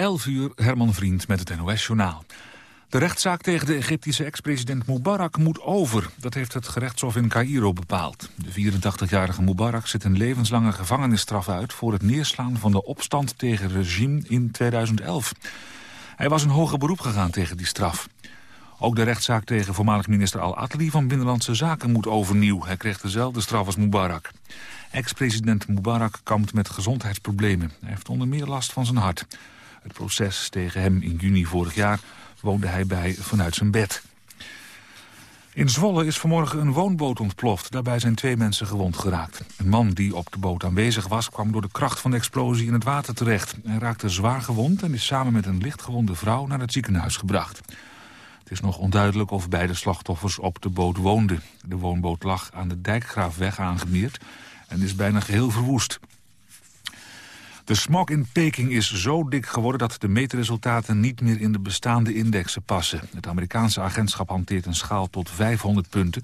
11 uur, Herman Vriend met het NOS-journaal. De rechtszaak tegen de Egyptische ex-president Mubarak moet over. Dat heeft het gerechtshof in Cairo bepaald. De 84-jarige Mubarak zit een levenslange gevangenisstraf uit... voor het neerslaan van de opstand tegen het regime in 2011. Hij was een hoger beroep gegaan tegen die straf. Ook de rechtszaak tegen voormalig minister Al-Atli van Binnenlandse Zaken moet overnieuw. Hij kreeg dezelfde straf als Mubarak. Ex-president Mubarak kampt met gezondheidsproblemen. Hij heeft onder meer last van zijn hart. Het proces tegen hem in juni vorig jaar woonde hij bij vanuit zijn bed. In Zwolle is vanmorgen een woonboot ontploft. Daarbij zijn twee mensen gewond geraakt. Een man die op de boot aanwezig was... kwam door de kracht van de explosie in het water terecht. Hij raakte zwaar gewond en is samen met een lichtgewonde vrouw... naar het ziekenhuis gebracht. Het is nog onduidelijk of beide slachtoffers op de boot woonden. De woonboot lag aan de Dijkgraafweg aangemeerd... en is bijna geheel verwoest. De smog in Peking is zo dik geworden dat de meetresultaten niet meer in de bestaande indexen passen. Het Amerikaanse agentschap hanteert een schaal tot 500 punten,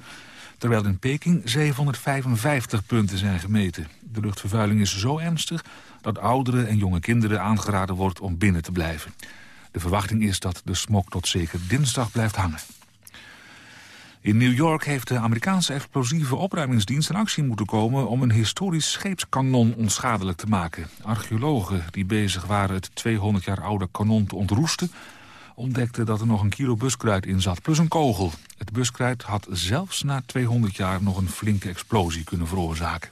terwijl in Peking 755 punten zijn gemeten. De luchtvervuiling is zo ernstig dat ouderen en jonge kinderen aangeraden wordt om binnen te blijven. De verwachting is dat de smog tot zeker dinsdag blijft hangen. In New York heeft de Amerikaanse explosieve opruimingsdienst in actie moeten komen om een historisch scheepskanon onschadelijk te maken. Archeologen die bezig waren het 200 jaar oude kanon te ontroesten, ontdekten dat er nog een kilo buskruid in zat, plus een kogel. Het buskruid had zelfs na 200 jaar nog een flinke explosie kunnen veroorzaken.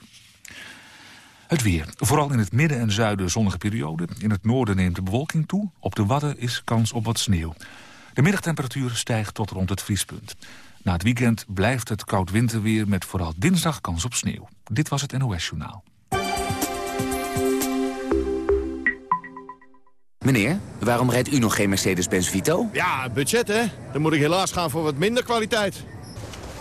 Het weer. Vooral in het midden en zuiden zonnige periode. In het noorden neemt de bewolking toe. Op de Wadden is kans op wat sneeuw. De middagtemperatuur stijgt tot rond het vriespunt. Na het weekend blijft het koud winterweer met vooral dinsdag kans op sneeuw. Dit was het NOS Journaal. Meneer, waarom rijdt u nog geen Mercedes-Benz Vito? Ja, budget hè. Dan moet ik helaas gaan voor wat minder kwaliteit.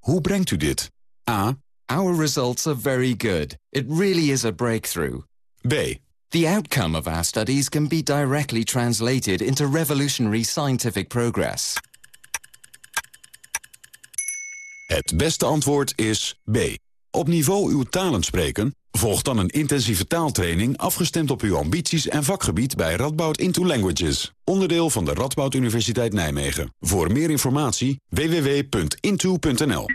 Hoe brengt u dit? A. Our results are very good. It really is a breakthrough. B. The outcome of our studies can be directly translated into revolutionary scientific progress. Het beste antwoord is B. Op niveau uw talen spreken? Volg dan een intensieve taaltraining afgestemd op uw ambities en vakgebied bij Radboud Into Languages. Onderdeel van de Radboud Universiteit Nijmegen. Voor meer informatie www.into.nl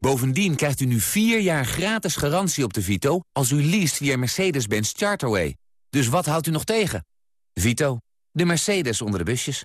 Bovendien krijgt u nu vier jaar gratis garantie op de Vito... als u leest via Mercedes-Benz Charterway. Dus wat houdt u nog tegen? Vito, de Mercedes onder de busjes.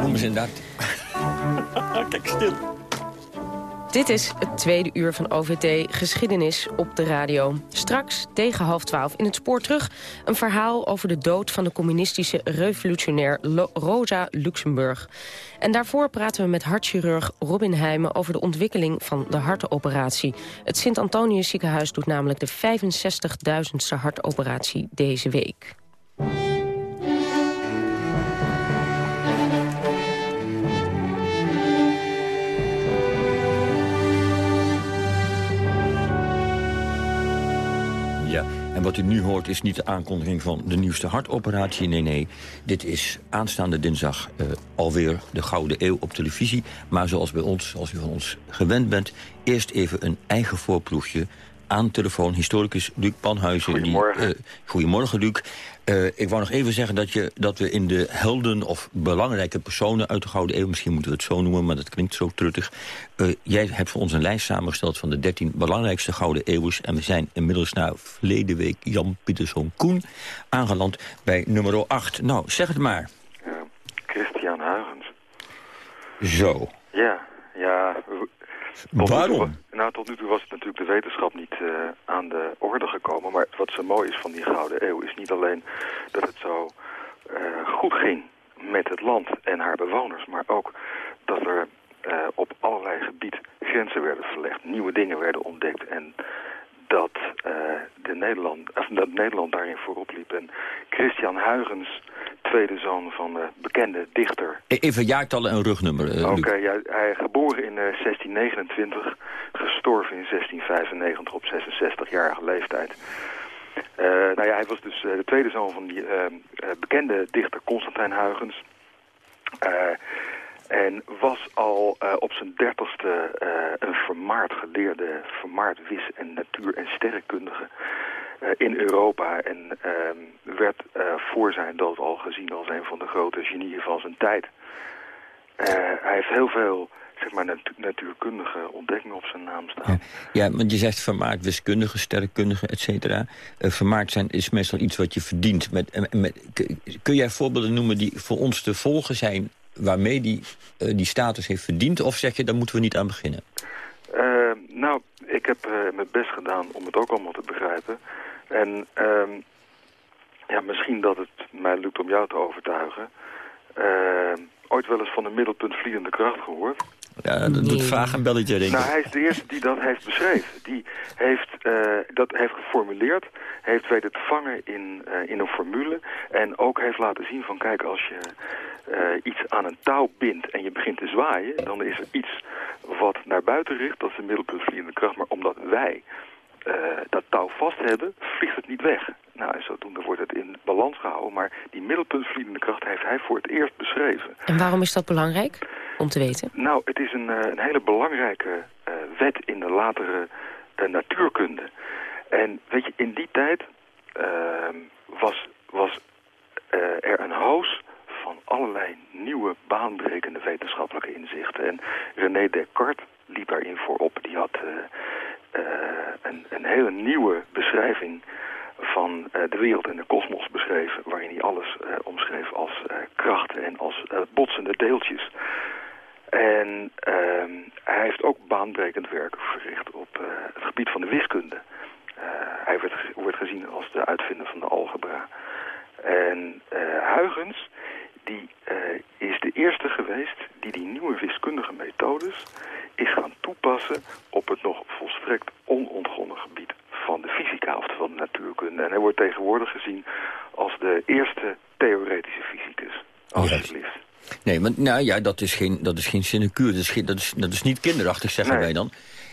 Noemen ze inderdaad... Kijk, stil. Dit is het tweede uur van OVT Geschiedenis op de radio. Straks, tegen half twaalf, in het spoor terug... een verhaal over de dood van de communistische revolutionair Rosa Luxemburg. En daarvoor praten we met hartchirurg Robin Heijmen... over de ontwikkeling van de hartoperatie. Het Sint-Antonius ziekenhuis doet namelijk de 65.000ste hartoperatie deze week. En wat u nu hoort is niet de aankondiging van de nieuwste hartoperatie. Nee, nee, dit is aanstaande dinsdag uh, alweer de Gouden Eeuw op televisie. Maar zoals bij ons, zoals u van ons gewend bent... eerst even een eigen voorploegje aan telefoon historicus Luc Panhuizen. Goedemorgen. Die, goedemorgen, Luc. ik wou nog even zeggen dat, je, dat we in de helden of belangrijke personen uit de Gouden Eeuw... misschien moeten we het zo noemen, maar dat klinkt zo truttig... jij hebt voor ons een lijst samengesteld van de 13 belangrijkste Gouden Eeuwers... en we zijn inmiddels na verleden week Jan Pieterszoon Koen aangeland bij nummer 8. Nou, zeg het maar. Christian Huygens. Zo. Ja, ja. Waarom? nou, tot nu toe was het natuurlijk de wetenschap niet uh, aan de orde gekomen. Maar wat zo mooi is van die Gouden Eeuw is niet alleen dat het zo uh, goed ging met het land en haar bewoners. Maar ook dat er uh, op allerlei gebied grenzen werden verlegd. Nieuwe dingen werden ontdekt en dat, de Nederland, of dat Nederland daarin voorop liep. En Christian Huygens tweede zoon van de bekende dichter. E-, even jaartallen en rugnummer. Uh, Oké, okay, ja, hij geboren in uh, 1629, gestorven in 1695 op 66-jarige leeftijd. Uh, nou ja, hij was dus de tweede zoon van die bekende dichter Constantijn Huygens. en was al op zijn dertigste een vermaard geleerde, vermaard wis- en natuur- en sterrenkundige. Uh, in Europa en uh, werd uh, voor zijn dood al gezien als een van de grote genieën van zijn tijd. Eh, hij heeft heel veel zeg maar, natu natuurkundige ontdekkingen op zijn naam staan. Ja, ja want je zegt vermaard wiskundige, sterrenkundige, et cetera. vermaard zijn is meestal iets wat je verdient. Met, met, kun jij voorbeelden noemen die voor ons te volgen zijn... waarmee die, die status heeft verdiend? Of zeg je, daar moeten we niet aan beginnen? nou, ik heb mijn best gedaan om het ook allemaal te begrijpen. En um, ja, misschien dat het mij lukt om jou te overtuigen. Uh, ooit wel eens van een middelpuntvliegende kracht gehoord? Ja, dat doet vaag een belletje, denk ik. Nou, hij is de eerste die dat heeft beschreven. Die heeft uh, dat heeft geformuleerd, heeft weten te vangen in, uh, in een formule... en ook heeft laten zien van, kijk, als je uh, iets aan een touw bindt en je begint te zwaaien... dan is er iets wat naar buiten richt, dat is een middelpuntvliegende kracht. Maar omdat wij uh, dat touw vast hebben, vliegt het niet weg. Nou, en zodoende wordt het in balans gehouden. Maar die middelpuntvliegende kracht heeft hij voor het eerst beschreven. En waarom is dat belangrijk om te weten? Nou, het is een, uh, een hele belangrijke uh, wet in de latere natuurkunde. En weet je, in die tijd ehm, was, was er een hoos van allerlei nieuwe baanbrekende wetenschappelijke inzichten. En René Descartes liep daarin voorop. Die had uh, een, een, hele nieuwe beschrijving van uh, de wereld en de kosmos beschreven... waarin hij alles uh, omschreef als krachten en als botsende deeltjes. En ehm, hij heeft ook baanbrekend werk verricht op het gebied van de wiskunde. hij wordt gezien als de uitvinder van de algebra. En Huygens die is de eerste geweest die die nieuwe wiskundige methodes is gaan toepassen op het nog volstrekt onontgonnen gebied van de fysica of van de natuurkunde. En hij wordt tegenwoordig gezien als de eerste theoretische fysicus. Alsjeblieft. Nee, maar nou ja, dat is geen, dat is geen sinecuur. Dat is, geen, dat, is, dat is niet kinderachtig, zeggen nee. wij dan.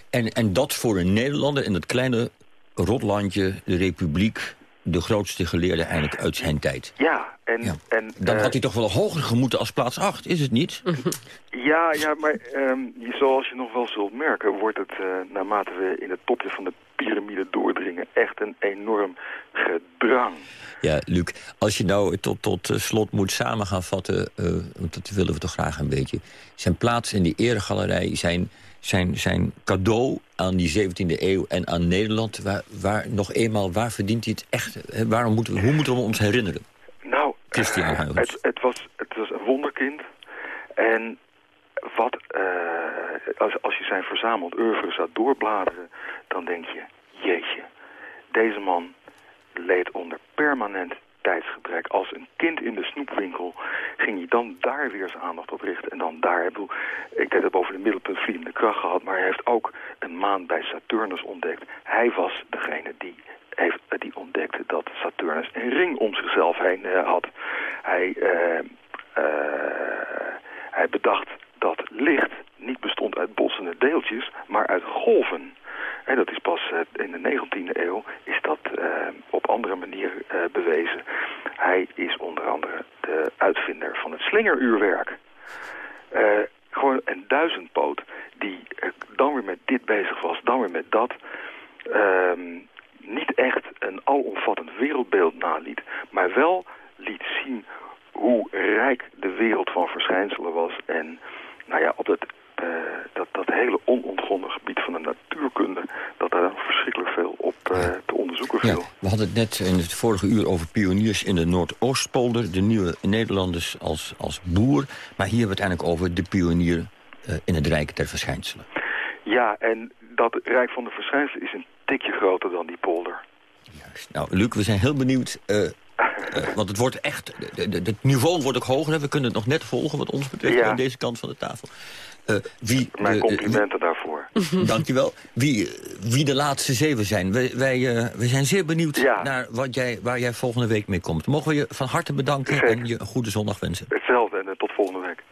En, en dat voor een Nederlander in het kleine rotlandje, de republiek... de grootste geleerde eigenlijk uit zijn tijd. Ja, en, ja. en, Dan had hij toch wel hoger gemoeten als plaats 8, is het niet? ja, ja, maar um, zoals je nog wel zult merken... wordt het, uh, naarmate we in het topje van de piramide doordringen... echt een enorm gedrang. Ja, Luc, als je nou tot, tot uh, slot moet samen gaan vatten... want dat willen we toch graag een beetje... zijn plaats in die eregalerij, zijn, zijn, zijn cadeau aan die 17e eeuw en aan Nederland... Waar, waar nog eenmaal, waar verdient hij het echt? Waarom moeten we, hoe moeten we ons herinneren? Nou, Christian uh, het, het, was, het was een wonderkind. En wat, uh, als, als je zijn verzameld oeuvre zou doorbladeren... dan denk je, jeetje, deze man leed onder permanent Als een kind in de snoepwinkel ging hij dan daar weer zijn aandacht op richten. En dan daar, ik bedoel, ik heb het over de kracht gehad... maar hij heeft ook een maan bij Saturnus ontdekt. Hij was degene die heeft, die ontdekte dat Saturnus een ring om zichzelf heen uh, had. Hij, uh, hij bedacht dat licht niet bestond uit botsende deeltjes, maar uit golven. En dat is pas in de 19e eeuw is dat op andere manier bewezen. Hij is onder andere de uitvinder van het slingeruurwerk. gewoon een duizendpoot die dan weer met dit bezig was, dan weer met dat... ehm, niet echt een alomvattend wereldbeeld naliet, maar wel liet zien hoe rijk de wereld van verschijnselen was. En nou ja, op dat, uh, dat, dat hele onontgonnen gebied van de natuurkunde... dat daar verschrikkelijk veel op uh, te onderzoeken viel. Ja, we hadden het net in het vorige uur over pioniers in de Noordoostpolder... de nieuwe Nederlanders als, als boer. Maar hier hebben we het eigenlijk over de pionier uh, in het Rijk der Verschijnselen. Ja, en dat Rijk van de Verschijnselen is een tikje groter dan die polder. Juist. Nou, Luc, we zijn heel benieuwd... Uh, want het wordt echt, het niveau wordt ook hoger. We kunnen het nog net volgen wat ons betreft aan deze kant van de tafel. Uh, wie, Mijn complimenten daarvoor. Dankjewel. Wie, wie de laatste zeven zijn. Wij, wij, uh, wij zijn zeer benieuwd naar wat jij, waar jij volgende week mee komt. Mogen we je van harte bedanken en je een goede zondag wensen. Hetzelfde en tot volgende week.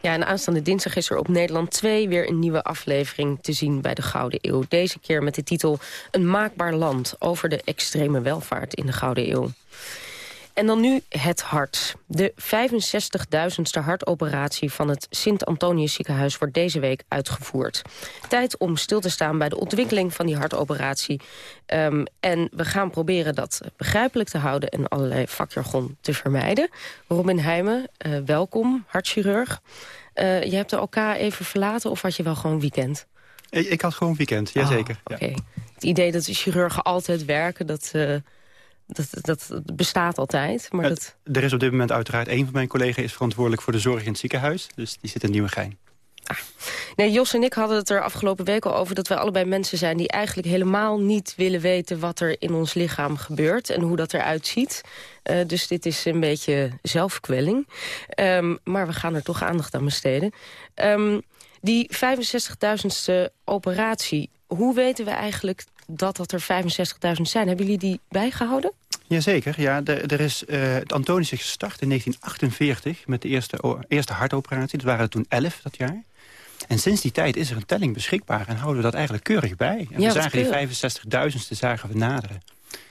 Ja, en aanstaande dinsdag is er op Nederland 2 weer een nieuwe aflevering te zien bij de Gouden Eeuw. Deze keer met de titel Een maakbaar land over de extreme welvaart in de Gouden Eeuw. En dan nu het hart. De 65.000ste hartoperatie van het Sint-Antonius ziekenhuis wordt deze week uitgevoerd. Tijd om stil te staan bij de ontwikkeling van die hartoperatie. Um, en we gaan proberen dat begrijpelijk te houden en allerlei vakjargon te vermijden. Robin Heijmen, uh, welkom, hartchirurg. Uh, je hebt de OK even verlaten of had je wel gewoon weekend? Ik, ik had gewoon weekend, jazeker. Oh, Oké. Het idee dat de chirurgen altijd werken, dat... Uh, dat, dat, bestaat altijd. Maar dat... Er is op dit moment uiteraard een van mijn collega's... is verantwoordelijk voor de zorg in het ziekenhuis. Dus die zit in Nieuwegein. Ah. Nee, Jos en ik hadden het er afgelopen week al over... dat wij allebei mensen zijn die eigenlijk helemaal niet willen weten... wat er in ons lichaam gebeurt en hoe dat eruit ziet. Uh, dus dit is een beetje zelfkwelling. Um, maar we gaan er toch aandacht aan besteden. Um, die 65.000ste operatie, hoe weten we eigenlijk dat dat er 65.000 zijn. Hebben jullie die bijgehouden? Jazeker. Ja, er is, uh, het Antonius is gestart in 1948 met de eerste, eerste hartoperatie. Dat waren er toen 11 dat jaar. En sinds die tijd is er een telling beschikbaar en houden we dat eigenlijk keurig bij. En ja, we zagen die 65.000ste zagen we naderen.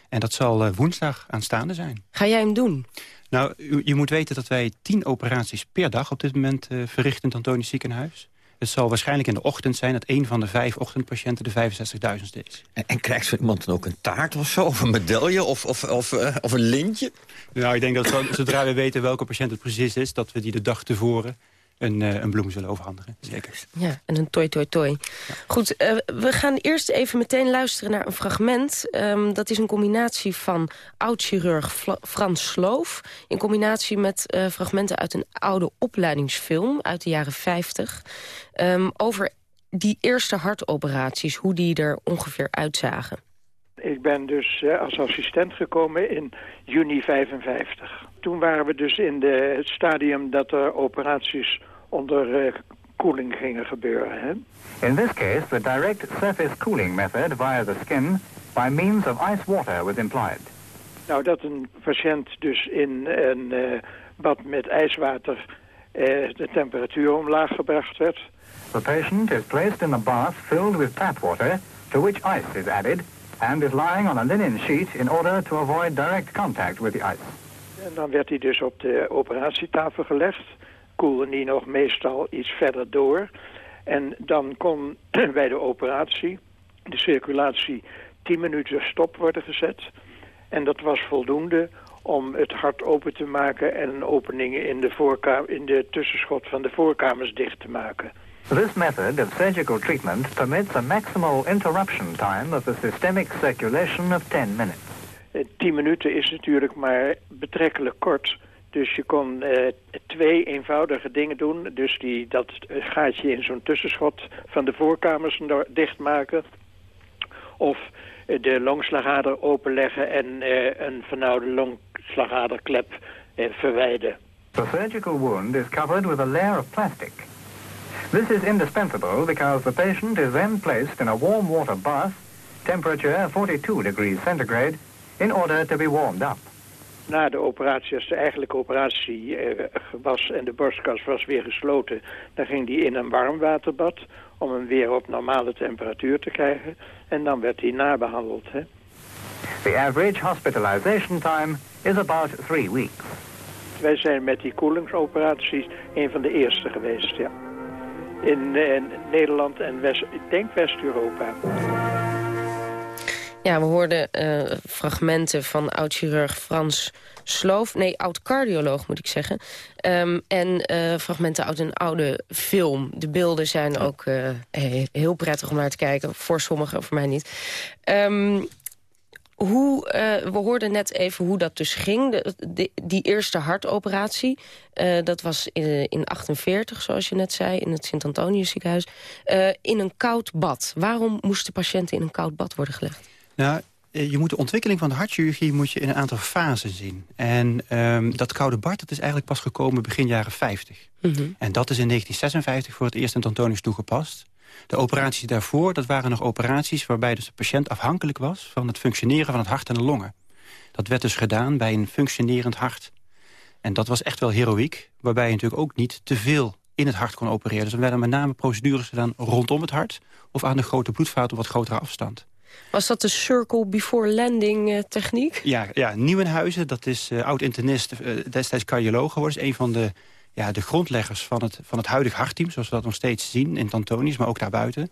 En dat zal uh, woensdag aanstaande zijn. Ga jij hem doen? Nou, u, je moet weten dat wij tien operaties per dag op dit moment uh, verrichten in het Antonius ziekenhuis. Het zal waarschijnlijk in de ochtend zijn dat een van de vijf ochtendpatiënten de 65.000 is. En, en, krijgt zo iemand dan ook een taart of zo? Of een medaille? Of, of, of, uh, of een lintje? Nou, ik denk dat zodra we weten welke patiënt het precies is... dat we die de dag tevoren een, uh, een bloem zullen overhandigen. Zeker. Ja, en een toi toi toi. Goed, uh, we gaan eerst even meteen luisteren naar een fragment. Um, dat is een combinatie van oud-chirurg Frans Sloof... in combinatie met uh, fragmenten uit een oude opleidingsfilm uit de jaren 50... Um, over die eerste hartoperaties, hoe die er ongeveer uitzagen. Ik ben dus als assistent gekomen in juni 55 toen waren we dus in de, het stadium dat er operaties onder uh, koeling gingen gebeuren. Hè? In this case, the direct surface cooling method via the skin by means of ice water was employed. Nou, dat een patiënt dus in een uh, bad met ijswater uh, de temperatuur omlaag gebracht werd. The patient is placed in a bath filled with tap water to which ice is added and is lying on a linen sheet in order to avoid direct contact with the ice. En dan werd hij dus op de operatietafel gelegd. Koelde die nog meestal iets verder door. En dan kon bij de operatie de circulatie 10 minuten stop worden gezet. En dat was voldoende om het hart open te maken en openingen in de, voorkamer, in de tussenschot van de voorkamers dicht te maken. This method of surgical treatment permits a maximal interruption time of the systemic circulation of 10 minutes. 10 minuten is natuurlijk maar betrekkelijk kort. Dus je kon uh, twee eenvoudige dingen doen. Dus die, dat gaatje in zo'n tussenschot van de voorkamers dichtmaken. Of de longslagader openleggen en een vernauwde longslagaderklep verwijden. The surgical wound is covered with a layer of plastic. This is indispensable because the patient is then placed in a warm water bath, temperature 42 degrees centigrade, in order to be warmed up. Na de operatie, als de eigenlijke operatie eh, was en de borstkas was weer gesloten... dan ging die in een warmwaterbad om hem weer op normale temperatuur te krijgen. En dan werd hij nabehandeld. Hè. The average hospitalization time is about three weeks. Wij zijn met die koelingsoperaties een van de eerste geweest, ja. In, in Nederland en West, ik denk West-Europa. Ja, we hoorden uh, fragmenten van oud-chirurg Frans Sloof. Nee, oud-cardioloog moet ik zeggen. Um, en uh, fragmenten uit een oude film. De beelden zijn ook uh, heel prettig om naar te kijken. Voor sommigen, voor mij niet. Um, hoe, we hoorden net even hoe dat dus ging. De, de, die eerste hartoperatie, dat was in, in 48, zoals je net zei... in het Sint-Antonius ziekenhuis, in een koud bad. Waarom moesten patiënten in een koud bad worden gelegd? Nou, je moet de ontwikkeling van de hartchirurgie moet je in een aantal fasen zien. En um, dat koude bad dat is eigenlijk pas gekomen begin jaren 50. Mm -hmm. En dat is in 1956 voor het eerst in Antonius toegepast. De operaties daarvoor, dat waren nog operaties waarbij dus de patiënt afhankelijk was van het functioneren van het hart en de longen. Dat werd dus gedaan bij een functionerend hart. En dat was echt wel heroïek, waarbij je natuurlijk ook niet te veel in het hart kon opereren. Dus er werden met name procedures gedaan rondom het hart... of aan de grote bloedvaat op wat grotere afstand. Was dat de circle before landing uh, techniek? Ja, ja, Nieuwenhuizen, dat is uh, oud-internist, uh, destijds cardioloog geworden. is een van de ja, de grondleggers van het, van het huidige hartteam... zoals we dat nog steeds zien in Tantonisch, maar ook daarbuiten...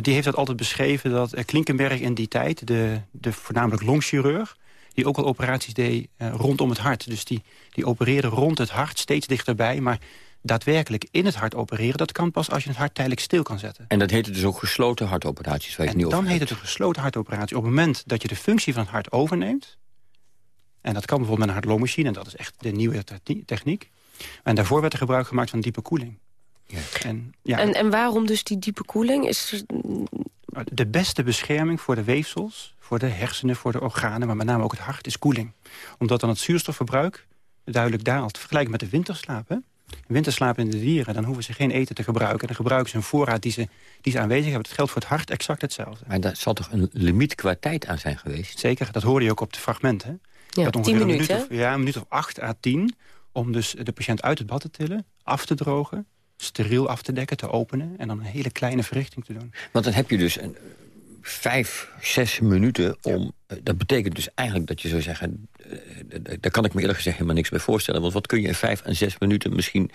Die heeft dat altijd beschreven dat Klinkenberg in die tijd... de, de voornamelijk longchirurg, die ook al operaties deed rondom het hart. Dus die, die opereerde rond het hart, steeds dichterbij... maar daadwerkelijk in het hart opereren... dat kan pas als je het hart tijdelijk stil kan zetten. En dat heet dus ook gesloten hartoperaties? Waar je en nu dan heet het een gesloten hartoperatie. Op het moment dat je de functie van het hart overneemt... en dat kan bijvoorbeeld met een hartlongmachine... en dat is echt de nieuwe techniek... En daarvoor werd er gebruik gemaakt van diepe koeling. Ja. En, ja, en, en waarom dus die diepe koeling? Is er... De beste bescherming voor de weefsels, voor de hersenen, voor de organen... maar met name ook het hart, is koeling. Omdat dan het zuurstofverbruik duidelijk daalt. Vergelijk met de winterslaap. Hè? Winterslaap in de dieren, dan hoeven ze geen eten te gebruiken. En dan gebruiken ze een voorraad die ze, die ze aanwezig hebben. Dat geldt voor het hart exact hetzelfde. Maar daar zal toch een limiet qua tijd aan zijn geweest? Zeker, dat hoorde je ook op de fragmenten. Ja, tien minuten, een minuut of, Ja, een minuut of acht à tien om dus de patiënt uit het bad te tillen, af te drogen... steriel af te dekken, te openen en dan een hele kleine verrichting te doen. Want dan heb je dus een, vijf, zes minuten om... Ja. Dat betekent dus eigenlijk dat je zou zeggen... daar kan ik me eerlijk gezegd helemaal niks bij voorstellen. Want wat kun je in vijf en zes minuten misschien...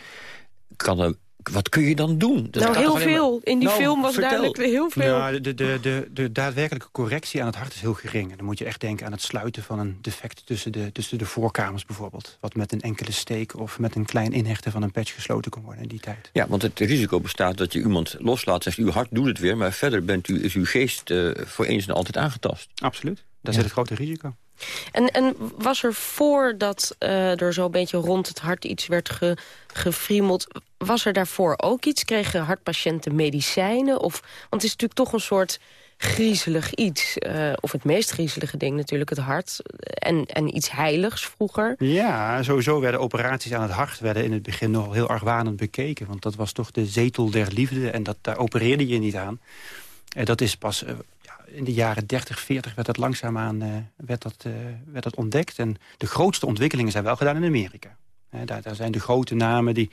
kan er wat kun je dan doen? Dat nou, heel veel. Maar... In die nou, film was vertel. duidelijk heel veel. Nou, de, de, de, de daadwerkelijke correctie aan het hart is heel gering. En dan moet je echt denken aan het sluiten van een defect tussen de, tussen de voorkamers bijvoorbeeld. Wat met een enkele steek of met een klein inhechten van een patch gesloten kan worden in die tijd. Ja, want het risico bestaat dat je iemand loslaat. Zegt, uw hart doet het weer, maar verder bent u, is uw geest uh, voor eens en altijd aangetast. Absoluut. Daar ja. zit het grote risico. En, en was er voordat uh, er zo'n beetje rond het hart iets werd ge, gefriemeld... was er daarvoor ook iets? Kregen hartpatiënten medicijnen? Of, want het is natuurlijk toch een soort griezelig iets. Uh, of het meest griezelige ding natuurlijk, het hart. En, en iets heiligs vroeger. Ja, sowieso werden operaties aan het hart... werden in het begin nog heel argwanend bekeken. Want dat was toch de zetel der liefde. En dat, daar opereerde je niet aan. En dat is pas in de jaren 30, 40 werd dat langzaamaan uh, werd dat, uh, werd dat ontdekt. En de grootste ontwikkelingen zijn wel gedaan in Amerika. He, daar, daar, zijn de grote namen die,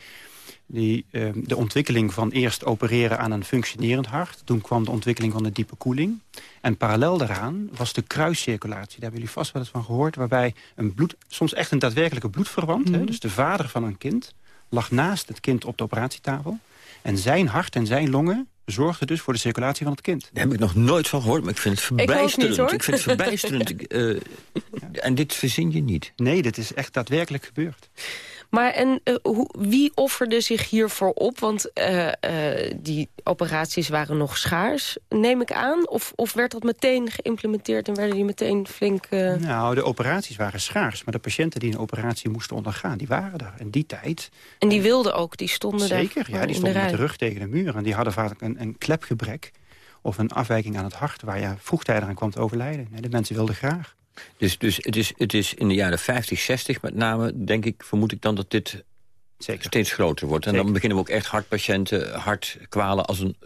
die uh, de ontwikkeling van eerst opereren aan een functionerend hart. Toen kwam de ontwikkeling van de diepe koeling. En parallel daaraan was de kruiscirculatie. Daar hebben jullie vast wel eens van gehoord. Waarbij een bloed, soms echt een daadwerkelijke bloedverwant, mm. dus de vader van een kind, lag naast het kind op de operatietafel. En zijn hart en zijn longen zorgde dus voor de circulatie van het kind. Daar heb ik nog nooit van gehoord, maar ik vind het verbijsterend. Ik, ik vind het verbijsterend. uh, en dit verzin je niet? Nee, dit is echt daadwerkelijk gebeurd. Maar en uh, hoe, wie offerde zich hiervoor op? Want uh, uh, die operaties waren nog schaars, neem ik aan. Of, of werd dat meteen geïmplementeerd en werden die meteen flink... Nou, de operaties waren schaars. Maar de patiënten die een operatie moesten ondergaan, die waren er. In die tijd... En die wilden ook, die stonden Zeker, daar Zeker, ja, die stonden de met de rug tegen de muur. En die hadden vaak een, een klepgebrek of een afwijking aan het hart... waar je vroegtijdig aan kwam te overlijden. De mensen wilden graag. Dus, dus het, is, het is in de jaren 50, 60 met name, denk ik, vermoed ik dan dat dit Zeker. steeds groter wordt. En Zeker. dan beginnen we ook echt hartpatiënten, hartkwalen als een